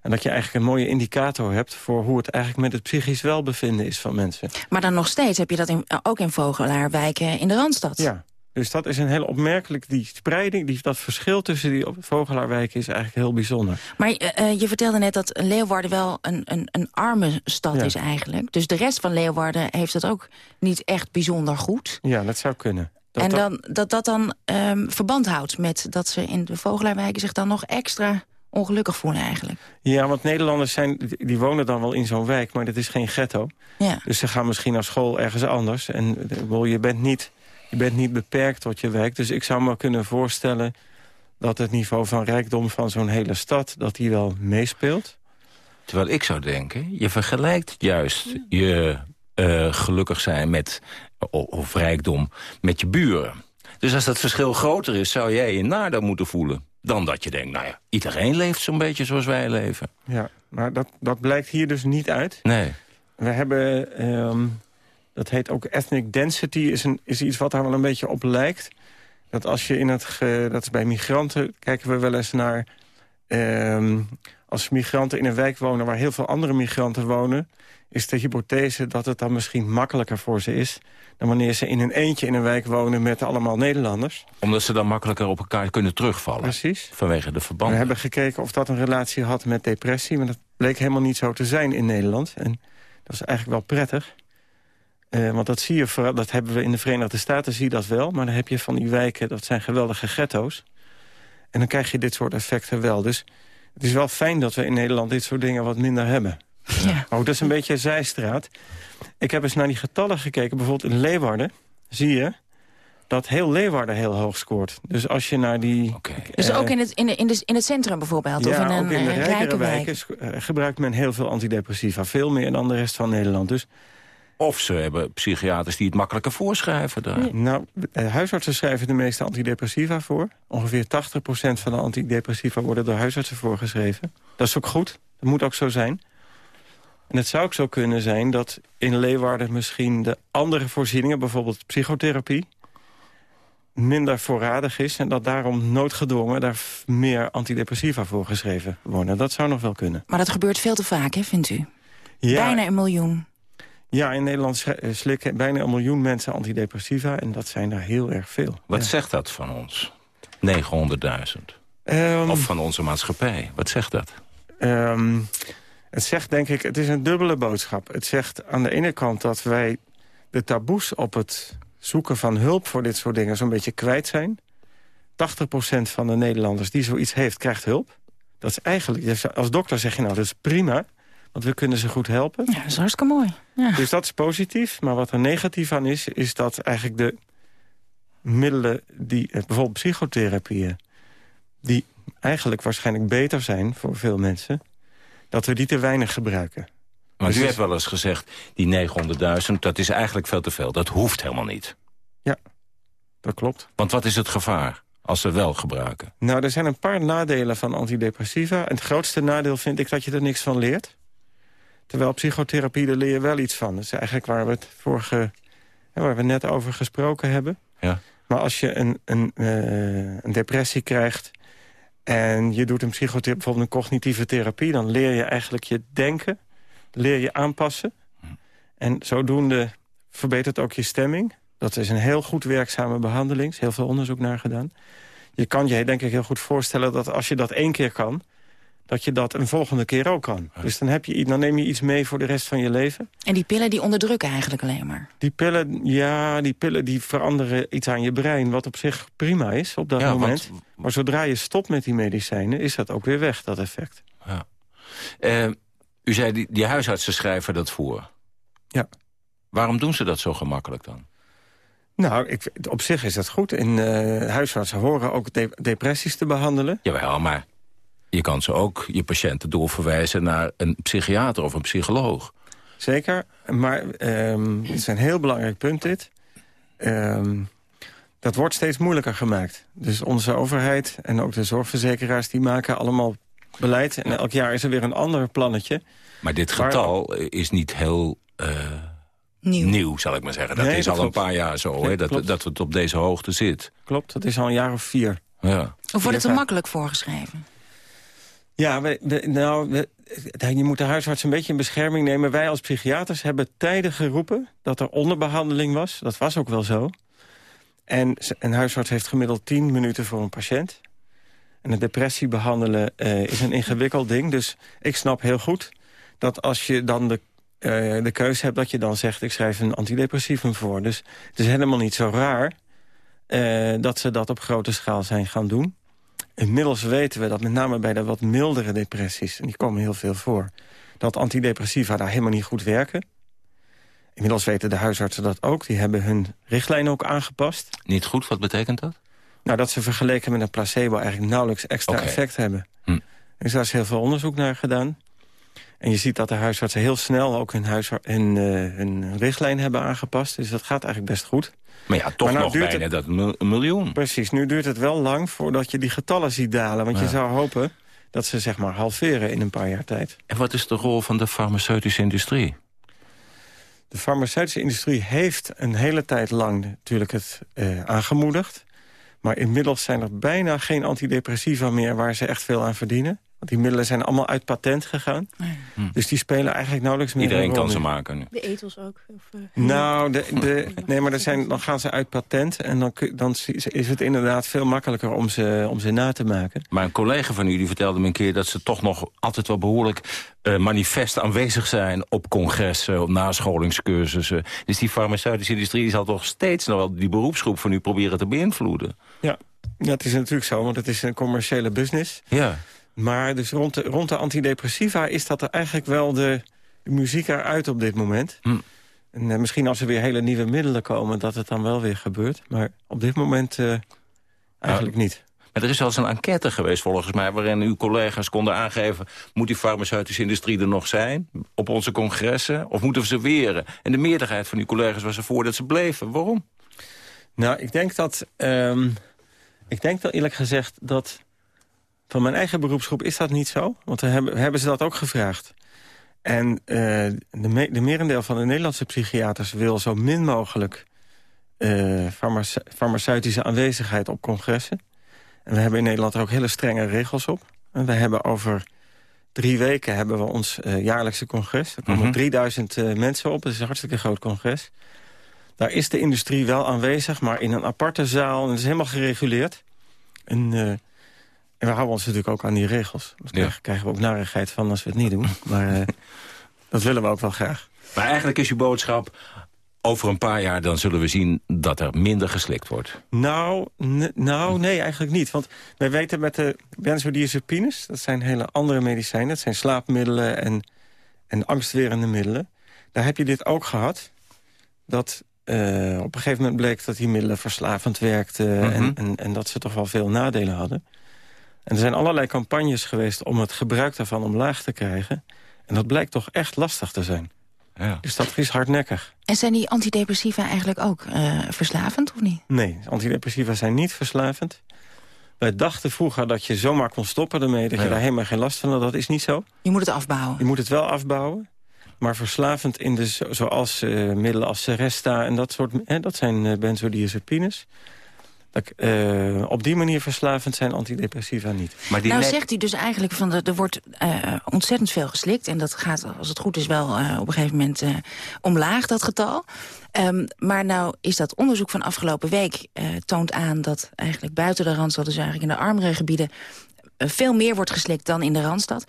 En dat je eigenlijk een mooie indicator hebt... voor hoe het eigenlijk met het psychisch welbevinden is van mensen.
Maar dan nog steeds heb je dat in, ook in Vogelaarwijken in de Randstad.
Ja, dus dat is een heel opmerkelijk... die spreiding, die, dat verschil tussen die Vogelaarwijken is eigenlijk heel bijzonder.
Maar uh, je vertelde net dat Leeuwarden wel een, een, een arme stad ja. is eigenlijk. Dus de rest van Leeuwarden heeft het ook niet echt bijzonder goed.
Ja, dat zou kunnen.
Dat en dan, dat dat dan um, verband houdt met dat ze in de Vogelaarwijken zich dan nog extra ongelukkig voelen eigenlijk.
Ja, want Nederlanders zijn, die wonen dan wel in zo'n wijk, maar dat is geen ghetto.
Ja.
Dus ze gaan misschien naar school ergens anders. En eh, je bent, niet, je bent niet beperkt tot je wijk. Dus ik zou me kunnen voorstellen dat het niveau van rijkdom van zo'n hele stad... dat die wel meespeelt.
Terwijl ik zou denken, je vergelijkt juist je eh, gelukkig zijn met, of, of rijkdom met je buren. Dus als dat verschil groter is, zou jij je nader moeten voelen. Dan dat je denkt, nou ja, iedereen leeft zo'n beetje zoals wij leven.
Ja, maar dat, dat blijkt hier dus niet uit.
Nee.
We hebben, ehm, dat heet ook ethnic density, is, een, is iets wat daar wel een beetje op lijkt. Dat als je in het, ge- dat is bij migranten, kijken we wel eens naar... ehm, als migranten in een wijk wonen waar heel veel andere migranten wonen... is de hypothese dat het dan misschien makkelijker voor ze is... dan wanneer ze in een eentje in een wijk wonen met allemaal Nederlanders.
Omdat ze dan makkelijker op elkaar kunnen terugvallen.
Precies.
Vanwege de
We
verbanden.
hebben gekeken of dat een relatie had met depressie... maar dat bleek helemaal niet zo te zijn in Nederland. En dat is eigenlijk wel prettig. Eh, want dat zie je, vooral- dat hebben we in de Verenigde Staten, zie je dat wel. Maar dan heb je van die wijken, dat zijn geweldige ghetto's. En dan krijg je dit soort effecten wel. Dus het is wel fijn dat we in Nederland dit soort dingen wat minder hebben.
Ja.
Oh, dat is een beetje een zijstraat. Ik heb eens naar die getallen gekeken. Bijvoorbeeld in Leeuwarden zie je dat heel Leeuwarden heel hoog scoort. Dus als je naar die...
Dus
eh,
ook in het, in, de, in, de, in het centrum bijvoorbeeld? of
ja,
in een,
ook in de
eh,
rijkere
rijke wijk?
wijken gebruikt men heel veel antidepressiva. Veel meer dan de rest van Nederland. Dus,
Of ze hebben psychiaters die het makkelijker voorschrijven daar.
nou, eh, huisartsen schrijven de meeste antidepressiva voor. Ongeveer 80% van de antidepressiva worden door huisartsen voorgeschreven. Dat is ook goed. Dat moet ook zo zijn. En het zou ook zo kunnen zijn dat in Leeuwarden misschien de andere voorzieningen... bijvoorbeeld psychotherapie, minder voorradig is... en dat daarom noodgedwongen daar meer antidepressiva voorgeschreven worden. Dat zou nog wel kunnen.
Maar dat gebeurt veel te vaak, hè, vindt u?
Ja.
Bijna een miljoen.
Ja, in Nederland eh, slikken bijna een miljoen mensen antidepressiva... en dat zijn er heel erg veel.
Wat zegt dat van ons? 900.000.
Ehm,
Of van onze maatschappij. Wat zegt dat?
Ehm, het zegt denk ik, het is een dubbele boodschap. Het zegt aan de ene kant dat wij de taboes op het zoeken van hulp voor dit soort dingen zo'n beetje kwijt zijn. 80% van de Nederlanders die zoiets heeft, krijgt hulp. Dat is eigenlijk, als dokter zeg je nou, dat is prima. Want we kunnen ze goed helpen.
Ja, dat is hartstikke mooi. Ja.
Dus dat is positief. Maar wat er negatief aan is, is dat eigenlijk de middelen... die eh, bijvoorbeeld psychotherapieën... die eigenlijk waarschijnlijk beter zijn voor veel mensen... dat we die te weinig gebruiken.
Want
Dus
u
is-
hebt wel eens gezegd, die 900.000, dat is eigenlijk veel te veel. Dat hoeft helemaal niet.
Dat klopt.
Want wat is het gevaar als ze wel gebruiken?
Nou, er zijn een paar nadelen van antidepressiva. En het grootste nadeel vind ik dat je er niks van leert. Terwijl psychotherapie, daar leer je wel iets van. Dat is eigenlijk waar we het vorige, waar we net over gesproken hebben.
Ja.
Maar als je een, een, eh, een depressie krijgt... en je doet een psychotherapie, bijvoorbeeld een cognitieve therapie... dan leer je eigenlijk je denken, leer je aanpassen. En zodoende verbetert ook je stemming. Dat is een heel goed werkzame behandeling. Er is heel veel onderzoek naar gedaan. Je kan je denk ik heel goed voorstellen dat als je dat één keer kan... dat je dat een volgende keer ook kan. Dus dan, heb je, dan neem je iets mee voor de rest van je leven.
En die pillen die onderdrukken eigenlijk alleen maar.
Die pillen, ja, die pillen die veranderen iets aan je brein... wat op zich prima is op dat
Ja,
moment.
want-
Maar zodra je stopt met die medicijnen... is dat ook weer weg, dat effect.
Ja. Eh, u zei, die, die huisartsen schrijven dat voor.
Ja.
Waarom doen ze dat zo gemakkelijk dan?
Nou, ik, op zich is dat goed. In eh, huisartsen horen ook de- depressies te behandelen.
Jawel, maar je kan ze ook je patiënten doorverwijzen... naar een psychiater of een psycholoog.
Zeker, maar ehm het is een heel belangrijk punt dit. Ehm, dat wordt steeds moeilijker gemaakt. Dus onze overheid en ook de zorgverzekeraars... die maken allemaal beleid. En elk jaar is er weer een ander plannetje.
Maar dit
Waar-
getal is niet heel eh,
nieuw.
zal ik maar zeggen. Dat
Nee,
is
dat
al een paar jaar zo,
Nee,
dat, dat het op deze hoogte zit.
Klopt, dat is al een jaar of vier.
Ja.
Of wordt het te
Ja.
makkelijk voorgeschreven?
Ja, nou, je moet de huisarts een beetje in bescherming nemen. Wij als psychiaters hebben tijden geroepen dat er onderbehandeling was. Dat was ook wel zo. En een huisarts heeft gemiddeld 10 minuten voor een patiënt. En een depressie behandelen eh, is een ingewikkeld ding. Dus ik snap heel goed dat als je dan de, eh, de keuze hebt... dat je dan zegt, ik schrijf een antidepressivum voor. Dus het is helemaal niet zo raar eh, dat ze dat op grote schaal zijn gaan doen. Inmiddels weten we dat met name bij de wat mildere depressies... en die komen heel veel voor... dat antidepressiva daar helemaal niet goed werken. Inmiddels weten de huisartsen dat ook. Die hebben hun richtlijnen ook aangepast.
Niet goed, wat betekent dat?
Nou, dat ze vergeleken met een placebo eigenlijk nauwelijks extra effect hebben.
Hm.
Dus daar is heel veel onderzoek naar gedaan. En je ziet dat de huisartsen heel snel ook hun, hun, eh, hun richtlijn hebben aangepast. Dus dat gaat eigenlijk best goed.
Maar ja, toch
nou
nog bijna
het-
dat miljoen.
Precies, nu duurt het wel lang voordat je die getallen ziet dalen. Want
Ja.
je zou hopen dat ze zeg maar halveren in een paar jaar tijd.
En wat is de rol van de farmaceutische industrie?
De farmaceutische industrie heeft een hele tijd lang natuurlijk het eh, aangemoedigd. Maar inmiddels zijn er bijna geen antidepressiva meer waar ze echt veel aan verdienen. Want die middelen zijn allemaal uit patent gegaan. Dus die spelen eigenlijk nauwelijks meer
Iedereen
een rol
kan ze maken nu.
De etels ook. Of, eh,
Nou, de, de, nee, maar er zijn, dan gaan ze uit patent. En dan, dan is het inderdaad veel makkelijker om ze, om ze na te maken.
Maar een collega van u die vertelde me een keer... dat ze toch nog altijd wel behoorlijk eh, manifest aanwezig zijn... op congressen, op nascholingscursussen. Dus die farmaceutische industrie die zal toch steeds nog wel... die beroepsgroep van u proberen te beïnvloeden.
Ja, ja, het is natuurlijk zo, want het is een commerciële business.
Ja.
Maar dus rond de, rond de antidepressiva is dat er eigenlijk wel de, de muziek eruit op dit moment.
Hm.
En eh, misschien als er weer hele nieuwe middelen komen, dat het dan wel weer gebeurt. Maar op dit moment eh, eigenlijk niet.
Maar er is eens een enquête geweest volgens mij... waarin uw collega's konden aangeven... moet die farmaceutische industrie er nog zijn op onze congressen? Of moeten we ze weren? En de meerderheid van uw collega's was ervoor dat ze bleven. Waarom?
Nou, ik denk dat... ehm, ik denk wel eerlijk gezegd dat... van mijn eigen beroepsgroep is dat niet zo. Want we hebben, hebben ze dat ook gevraagd. En eh, de, me, de merendeel van de Nederlandse psychiaters wil zo min mogelijk... eh, farmace- farmaceutische aanwezigheid op congressen. En we hebben in Nederland er ook hele strenge regels op. En we hebben over drie weken hebben we ons eh, jaarlijkse congres. Er komen
Mhm.
3000 eh, mensen op. Dat is een hartstikke groot congres. Daar is de industrie wel aanwezig, maar in een aparte zaal. En dat is helemaal gereguleerd. En, eh, en we houden ons natuurlijk ook aan die regels. Dus krijgen we ook narigheid van als we het niet doen. Maar eh, <laughs> dat willen we ook wel graag.
Maar eigenlijk is uw boodschap... over een paar jaar dan zullen we zien dat er minder geslikt wordt.
Nou, nou, nee, eigenlijk niet. Want wij weten met de benzodiazepines... dat zijn hele andere medicijnen. Dat zijn slaapmiddelen en, en angstwerende middelen. Daar heb je dit ook gehad. Dat eh, op een gegeven moment bleek dat die middelen verslavend werkten...
Mhm.
en, en, en dat ze toch wel veel nadelen hadden. En er zijn allerlei campagnes geweest om het gebruik daarvan omlaag te krijgen. En dat blijkt toch echt lastig te zijn.
Ja.
Dus dat is hardnekkig.
En zijn die antidepressiva eigenlijk ook eh, verslavend, of niet?
Nee, antidepressiva zijn niet verslavend. Wij dachten vroeger dat je zomaar kon stoppen ermee... dat je daar helemaal geen last van had. Dat is niet zo.
Je moet het afbouwen.
Je moet het wel afbouwen. Maar verslavend in de, zo- zoals eh, middelen als Seresta en dat soort... Hè, dat zijn eh, benzodiazepines. Dat, eh, op die manier verslavend zijn antidepressiva niet.
Maar
nou zegt u dus eigenlijk van de, er wordt eh, ontzettend veel geslikt. En dat gaat, als het goed is, wel eh, op een gegeven moment omlaag, dat getal. Ehm, maar nou is dat onderzoek van afgelopen week toont aan... dat eigenlijk buiten de Randstad, dus eigenlijk in de armere gebieden... veel meer wordt geslikt dan in de Randstad.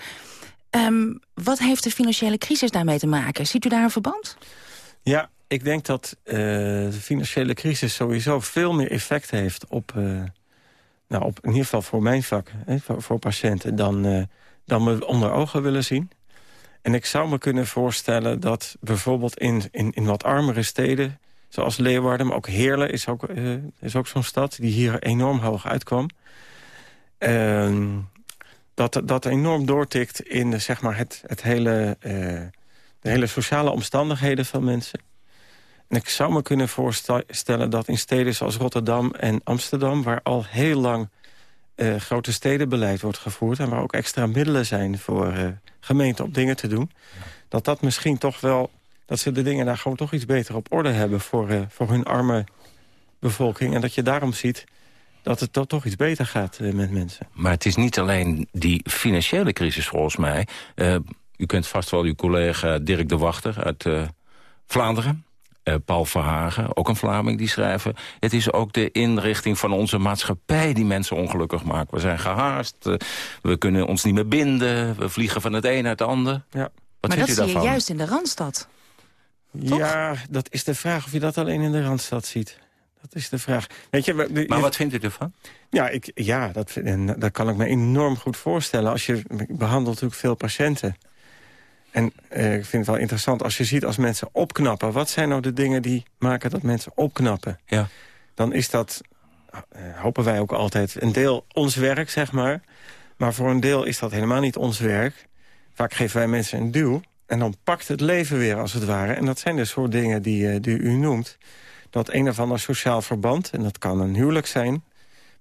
Ehm, wat heeft de financiële crisis daarmee te maken? Ziet u daar een verband?
Ja, ik denk dat eh, de financiële crisis sowieso veel meer effect heeft op... eh, nou, op in ieder geval voor mijn vak, hè, voor, voor patiënten... Dan, eh, dan we onder ogen willen zien. En ik zou me kunnen voorstellen dat bijvoorbeeld in, in, in wat armere steden... zoals Leeuwarden, maar ook Heerlen is ook, is ook zo'n stad... die hier enorm hoog uitkwam... Ehm, dat, dat enorm doortikt in zeg maar het, het hele, de hele sociale omstandigheden van mensen. Ik zou me kunnen voorstellen dat in steden zoals Rotterdam en Amsterdam... waar al heel lang eh, grote stedenbeleid wordt gevoerd... en waar ook extra middelen zijn voor eh, gemeenten om dingen te doen... dat dat misschien toch wel... dat ze de dingen daar gewoon toch iets beter op orde hebben... voor, eh, voor hun arme bevolking. En dat je daarom ziet dat het toch, toch iets beter gaat met mensen.
Maar het is niet alleen die financiële crisis volgens mij. U kent vast wel uw collega Dirk de Wachter uit Vlaanderen. Eh, Paul Verhagen, ook een Vlaming, die schrijven... het is ook de inrichting van onze maatschappij die mensen ongelukkig maakt. We zijn gehaast, eh, we kunnen ons niet meer binden... we vliegen van het een naar het ander.
Ja.
Wat
maar dat
u
zie je juist in de Randstad.
Ja, dat is de vraag of je dat alleen in de Randstad ziet. Dat is de vraag. Weet je,
Maar wat vindt u ervan?
Ja, ik, ja dat, en dat kan ik me enorm goed voorstellen. Als je, ik behandel natuurlijk veel patiënten. En eh, ik vind het wel interessant als je ziet als mensen opknappen. Wat zijn nou de dingen die maken dat mensen opknappen?
Ja.
Dan is dat, eh, hopen wij ook altijd, een deel ons werk, zeg maar. Maar voor een deel is dat helemaal niet ons werk. Vaak geven wij mensen een duw. En dan pakt het leven weer, als het ware. En dat zijn de soort dingen die, eh, die u noemt. Dat een of ander sociaal verband, en dat kan een huwelijk zijn...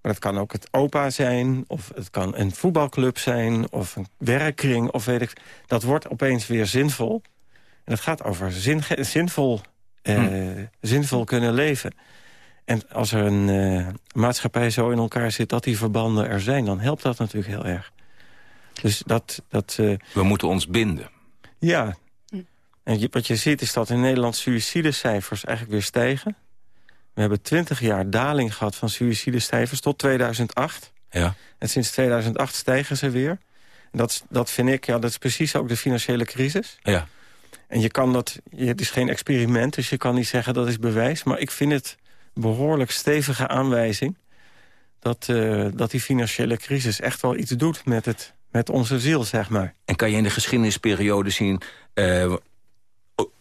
maar dat kan ook het opa zijn, of het kan een voetbalclub zijn... of een werkkring, of weet ik... dat wordt opeens weer zinvol. En het gaat over zin, zinvol, eh, zinvol kunnen leven. En als er een eh, maatschappij zo in elkaar zit dat die verbanden er zijn... dan helpt dat natuurlijk heel erg. Dus dat... dat eh,
We moeten ons binden.
ja. En je- wat je ziet is dat in Nederland suïcidecijfers eigenlijk weer stijgen. We hebben twintig jaar daling gehad van suïcidecijfers tot 2008.
Ja.
En sinds 2008 stijgen ze weer. En dat, dat vind ik, ja, dat is precies ook de financiële crisis.
Ja.
En je kan dat, het is geen experiment, dus je kan niet zeggen dat is bewijs. Maar ik vind het behoorlijk stevige aanwijzing... dat, eh, dat die financiële crisis echt wel iets doet met, het, met onze ziel, zeg maar.
En kan je in de geschiedenisperiode zien... eh,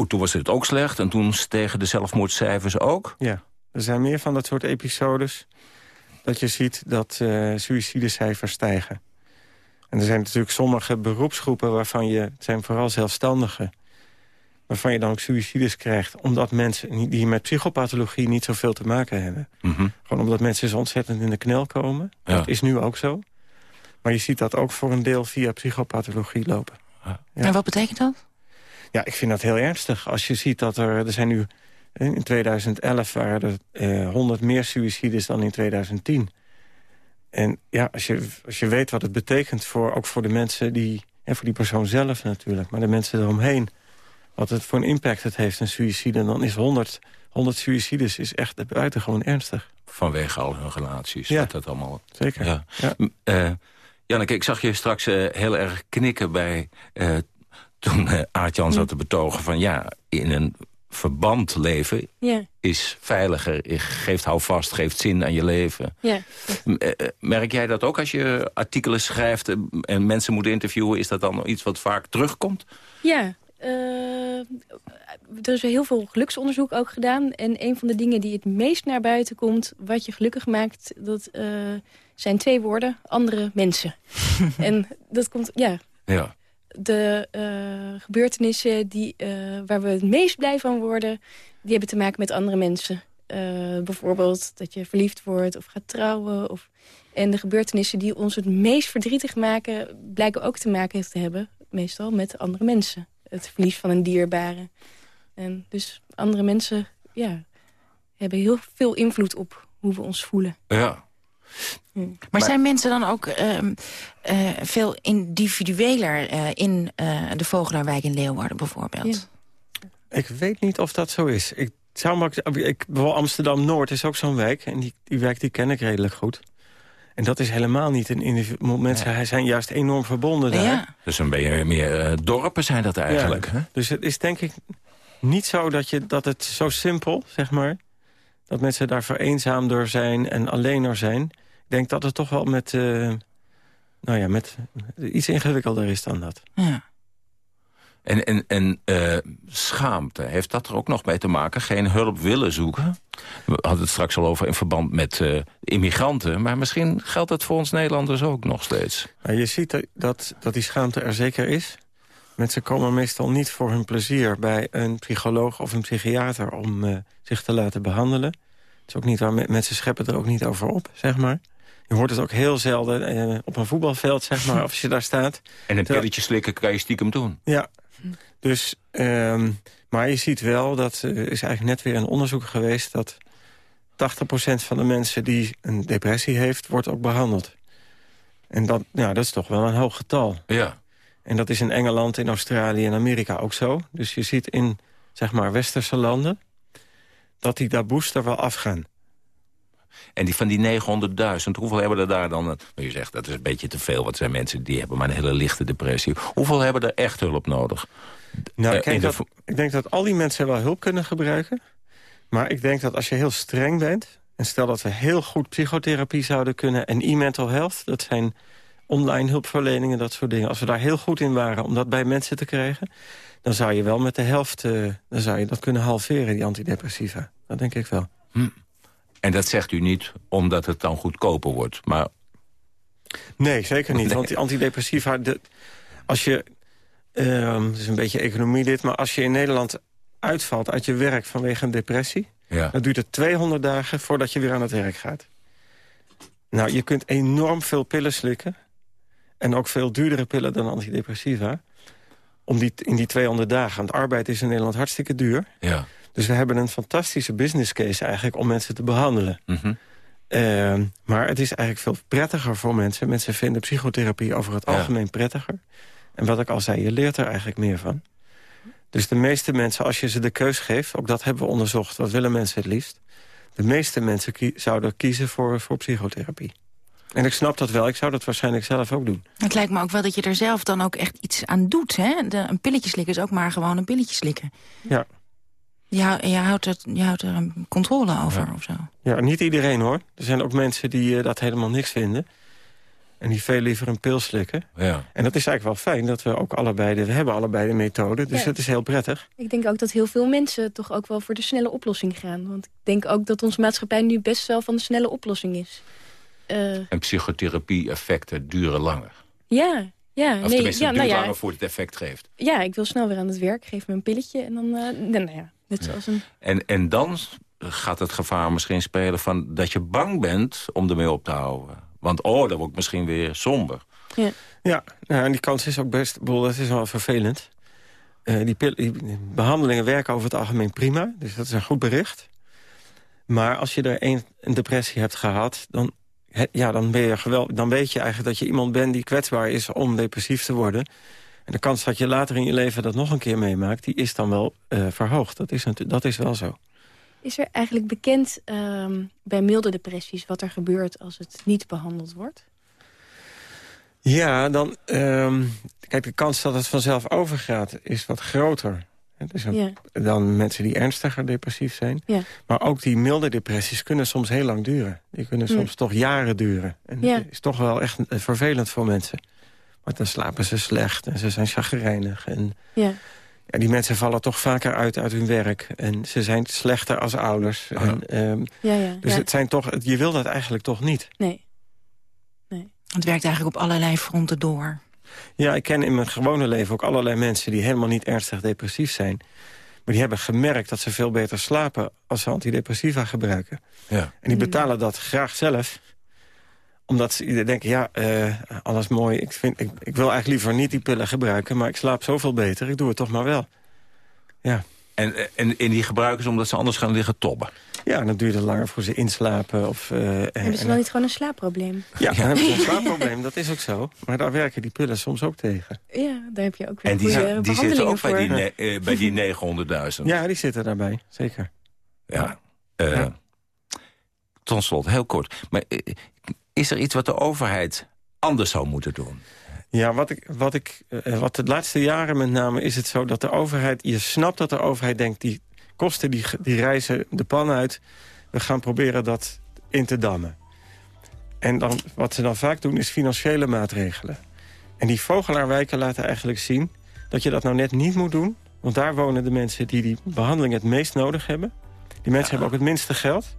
toen was het ook slecht en toen stegen de zelfmoordcijfers ook?
Ja, er zijn meer van dat soort episodes... dat je ziet dat eh suïcidecijfers stijgen. En er zijn natuurlijk sommige beroepsgroepen waarvan je... het zijn vooral zelfstandigen... waarvan je dan ook suïcides krijgt... omdat mensen die met psychopathologie niet zoveel te maken hebben.
Mhm.
Gewoon omdat mensen zo ontzettend in de knel komen.
Ja.
Dat is nu ook zo. Maar je ziet dat ook voor een deel via psychopathologie lopen. Ja.
En wat betekent dat?
Ja, ik vind dat heel ernstig. Als je ziet dat er... Er zijn nu... In 2011 waren er eh 100 meer suïcides dan in 2010. En ja, als je, als je weet wat het betekent voor, ook voor de mensen die... En voor die persoon zelf natuurlijk, maar de mensen eromheen... wat het voor een impact het heeft, een suïcide... dan is 100, 100 suïcides is echt buitengewoon ernstig.
Vanwege al hun relaties.
Ja.
Dat, allemaal.
Zeker.
Ja. Eh, Janneke, ik zag je straks eh, heel erg knikken bij... eh, toen eh Aart-Jan zat te betogen van ja, in een verband leven
Ja,
is veiliger, geeft houvast, geeft zin aan je leven.
ja.
Eh, eh, Merk jij dat ook als je artikelen schrijft eh, en mensen moet interviewen? Is dat dan iets wat vaak terugkomt?
Ja, er is heel veel geluksonderzoek ook gedaan. En een van de dingen die het meest naar buiten komt... wat je gelukkig maakt, dat zijn twee woorden. Andere mensen. <laughs> en dat komt, ja...
Ja.
De eh, gebeurtenissen die, eh, waar we het meest blij van worden... die hebben te maken met andere mensen. Eh, bijvoorbeeld dat je verliefd wordt of gaat trouwen. Of... En de gebeurtenissen die ons het meest verdrietig maken... blijken ook te maken te hebben, meestal, met andere mensen. Het verlies van een dierbare. En dus andere mensen ja, hebben heel veel invloed op hoe we ons voelen.
Ja.
Maar, zijn mensen dan ook ehm, eh, veel individueler eh, in eh, de Vogelaarwijk in Leeuwarden bijvoorbeeld?
Ik weet niet of dat zo is. Ik zou maar, ik, Amsterdam-Noord is ook zo'n wijk. En die, die wijk die ken ik redelijk goed. En dat is helemaal niet een individu. Mensen zijn juist enorm verbonden daar.
Dus een beetje meer dorpen zijn dat eigenlijk.
Ja.
Hè?
Dus het is denk ik niet zo dat, je, dat het zo simpel, zeg maar... dat mensen daar vereenzaamder zijn en alleener zijn. Ik denk dat het toch wel met, eh, nou ja, met iets ingewikkelder is dan dat.
Ja.
En, en, en eh, schaamte, heeft dat er ook nog mee te maken? Geen hulp willen zoeken? We hadden het straks al over in verband met eh, immigranten. Maar misschien geldt dat voor ons Nederlanders ook nog steeds.
Nou, je ziet dat- dat, die schaamte er zeker is. Mensen komen meestal niet voor hun plezier bij een psycholoog of een psychiater om eh, zich te laten behandelen. Het is ook niet waar me- mensen scheppen er ook niet over op, zeg maar. Je hoort het ook heel zelden eh, op een voetbalveld, zeg maar, <laughs> als je daar staat.
En een pilletje slikken kan je stiekem doen.
Ja, dus, ehm, maar je ziet wel, dat eh, is eigenlijk net weer een onderzoek geweest... dat 80% van de mensen die een depressie heeft, wordt ook behandeld. En dat, ja, dat is toch wel een hoog getal.
Ja.
En dat is in Engeland, in Australië en Amerika ook zo. Dus je ziet in, zeg maar, westerse landen... dat die taboes er wel afgaan.
En die van die 900.000, hoeveel hebben er daar dan... Maar je zegt, dat is een beetje te veel. Want zijn mensen die hebben maar een hele lichte depressie. Hoeveel hebben er echt hulp nodig?
Nou,
Eh,
ik, denk
de
dat,
vo-
ik denk dat al die mensen wel hulp kunnen gebruiken. Maar ik denk dat als je heel streng bent... en stel dat we heel goed psychotherapie zouden kunnen... en e-mental health, dat zijn online hulpverleningen, dat soort dingen. Als we daar heel goed in waren om dat bij mensen te krijgen... dan zou je wel met de helft uh, dan zou je dat kunnen halveren, die antidepressiva. Dat denk ik wel.
Hm. En dat zegt u niet omdat het dan goedkoper wordt, maar...
Nee, zeker niet. Want die antidepressiva, de, als je... Uh, het is een beetje economie dit, maar als je in Nederland uitvalt uit je werk vanwege een depressie... Ja. dan duurt het 200 dagen voordat je weer aan het werk gaat. Nou, je kunt enorm veel pillen slikken. En ook veel duurdere pillen dan antidepressiva. Om die, in die 200 dagen. Want arbeid is in Nederland hartstikke duur.
Ja.
Dus we hebben een fantastische business case eigenlijk om mensen te behandelen.
Mhm.
Ehm, maar het is eigenlijk veel prettiger voor mensen. Mensen vinden psychotherapie over het algemeen prettiger. En wat ik al zei, je leert er eigenlijk meer van. Dus de meeste mensen, als je ze de keus geeft... ook dat hebben we onderzocht, wat willen mensen het liefst... de meeste mensen zouden kiezen voor, voor psychotherapie. En ik snap dat wel, ik zou dat waarschijnlijk zelf ook doen.
Het lijkt me ook wel dat je er zelf dan ook echt iets aan doet. Hè? De, een pilletje slikken is ook maar gewoon een pilletje slikken.
Ja.
Je, je, houdt, het, je houdt er een controle over
ja.
of zo.
Ja, niet iedereen hoor. Er zijn ook mensen die uh, dat helemaal niks vinden. En die veel liever een pil slikken.
Ja.
En dat is eigenlijk wel fijn dat we ook allebei de, we hebben allebei de methode. Dus
Ja.
dat is heel prettig.
Ik denk ook dat heel veel mensen toch ook wel voor de snelle oplossing gaan. Want ik denk ook dat onze maatschappij nu best wel van de snelle oplossing is. Eh,
En psychotherapie-effecten duren langer.
ja, ja.
Of
nee,
tenminste,
ja,
het
nou ja,
langer voordat het effect geeft.
ja, ik wil snel weer aan het werk. Geef me een pilletje en dan... eh, nou ja, net zoals een...
En, en dan gaat het gevaar misschien spelen van dat je bang bent om ermee op te houden. Want oh, dan word ik misschien weer somber.
Ja.
Ja, nou, en die kans is ook best, bedoel, dat is wel vervelend. Eh, die, pil- die behandelingen werken over het algemeen prima, dus dat is een goed bericht. Maar als je er een, een depressie hebt gehad, dan, he- ja, dan, ben je gewel, dan weet je eigenlijk dat je iemand bent die kwetsbaar is om depressief te worden. En de kans dat je later in je leven dat nog een keer meemaakt, die is dan wel eh, verhoogd. Dat is, dat is wel zo.
Is er eigenlijk bekend ehm, bij milde depressies wat er gebeurt als het niet behandeld wordt?
Ja, dan... ehm, kijk, de kans dat het vanzelf overgaat is wat groter. Een-
Ja.
Dan mensen die ernstiger depressief zijn.
Ja.
Maar ook die milde depressies kunnen soms heel lang duren. Die kunnen soms toch jaren duren. En
Ja.
dat is toch wel echt eh, vervelend voor mensen. Want dan slapen ze slecht en ze zijn chagrijnig. En
Ja.
ja, die mensen vallen toch vaker uit uit hun werk. En ze zijn slechter als ouders. En, ehm,
Ja, ja,
dus
ja.
het zijn toch, je wil dat eigenlijk toch niet.
Nee.
Het werkt eigenlijk op allerlei fronten door.
Ja, ik ken in mijn gewone leven ook allerlei mensen... die helemaal niet ernstig depressief zijn. Maar die hebben gemerkt dat ze veel beter slapen... als ze antidepressiva gebruiken.
Ja.
En die betalen dat graag zelf. Omdat ze denken, ja, eh, alles mooi. Ik, vind, ik, ik wil eigenlijk liever niet die pillen gebruiken... maar ik slaap zoveel beter, ik doe het toch maar wel. Ja.
En, en, en die gebruiken ze omdat ze anders gaan liggen tobben.
Ja, dan duurt het langer voor ze inslapen. Of, eh,
Hebben ze
en-
dan niet gewoon een slaapprobleem?
Ja, dan hebben ze een slaapprobleem, dat is ook zo. Maar daar werken die pillen soms ook tegen.
Ja, daar heb je ook weer
En die,
goede
die zitten ook bij die, eh, bij die 900.000.
Ja, die zitten daarbij, zeker.
Ja. Eh, Tot slot, heel kort. Maar eh, is er iets wat de overheid anders zou moeten doen?
Ja, wat, ik, wat, ik, eh, wat de laatste jaren met name is het zo dat de overheid... je snapt dat de overheid denkt, die kosten die, die reizen de pan uit. We gaan proberen dat in te dammen. En dan, wat ze dan vaak doen is financiële maatregelen. En die vogelaarwijken laten eigenlijk zien dat je dat nou net niet moet doen. Want daar wonen de mensen die die behandeling het meest nodig hebben. Die mensen hebben ook het minste geld.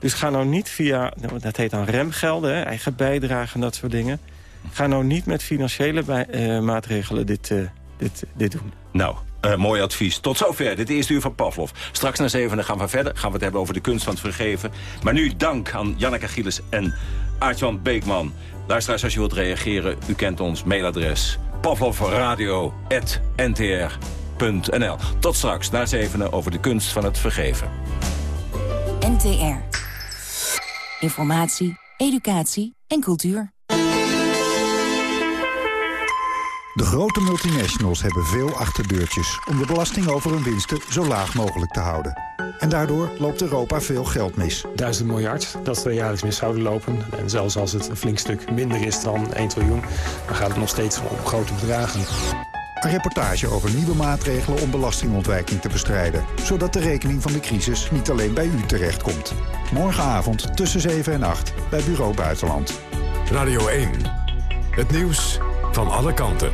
Dus ga nou niet via, nou, dat heet dan remgelden, hè, eigen bijdrage en dat soort dingen. Ga nou niet met financiële bij- eh, maatregelen dit, eh, dit, dit doen.
Nou, eh, mooi advies. Tot zover, dit eerste uur van Pavlov. Straks na zevenen gaan we verder. Gaan we het hebben over de kunst van het vergeven. Maar nu dank aan Janneke Gielis en Aartjan Beekman. Luisteraars, als je wilt reageren, u kent ons mailadres. pavlovradio.ntr.nl Tot straks, na zevenen, over de kunst van het vergeven.
NTR. Informatie, educatie en cultuur.
De grote multinationals hebben veel achterdeurtjes... om de belasting over hun winsten zo laag mogelijk te houden. En daardoor loopt Europa veel geld mis.
Duizend miljard dat we jaarlijks mis zouden lopen. En zelfs als het een flink stuk minder is dan 1 triljoen... dan gaat het nog steeds om grote bedragen.
Een reportage over nieuwe maatregelen om belastingontwijking te bestrijden. Zodat de rekening van de crisis niet alleen bij u terechtkomt. Morgenavond tussen 7 en 8 bij Bureau Buitenland.
Radio 1. Het nieuws van alle kanten.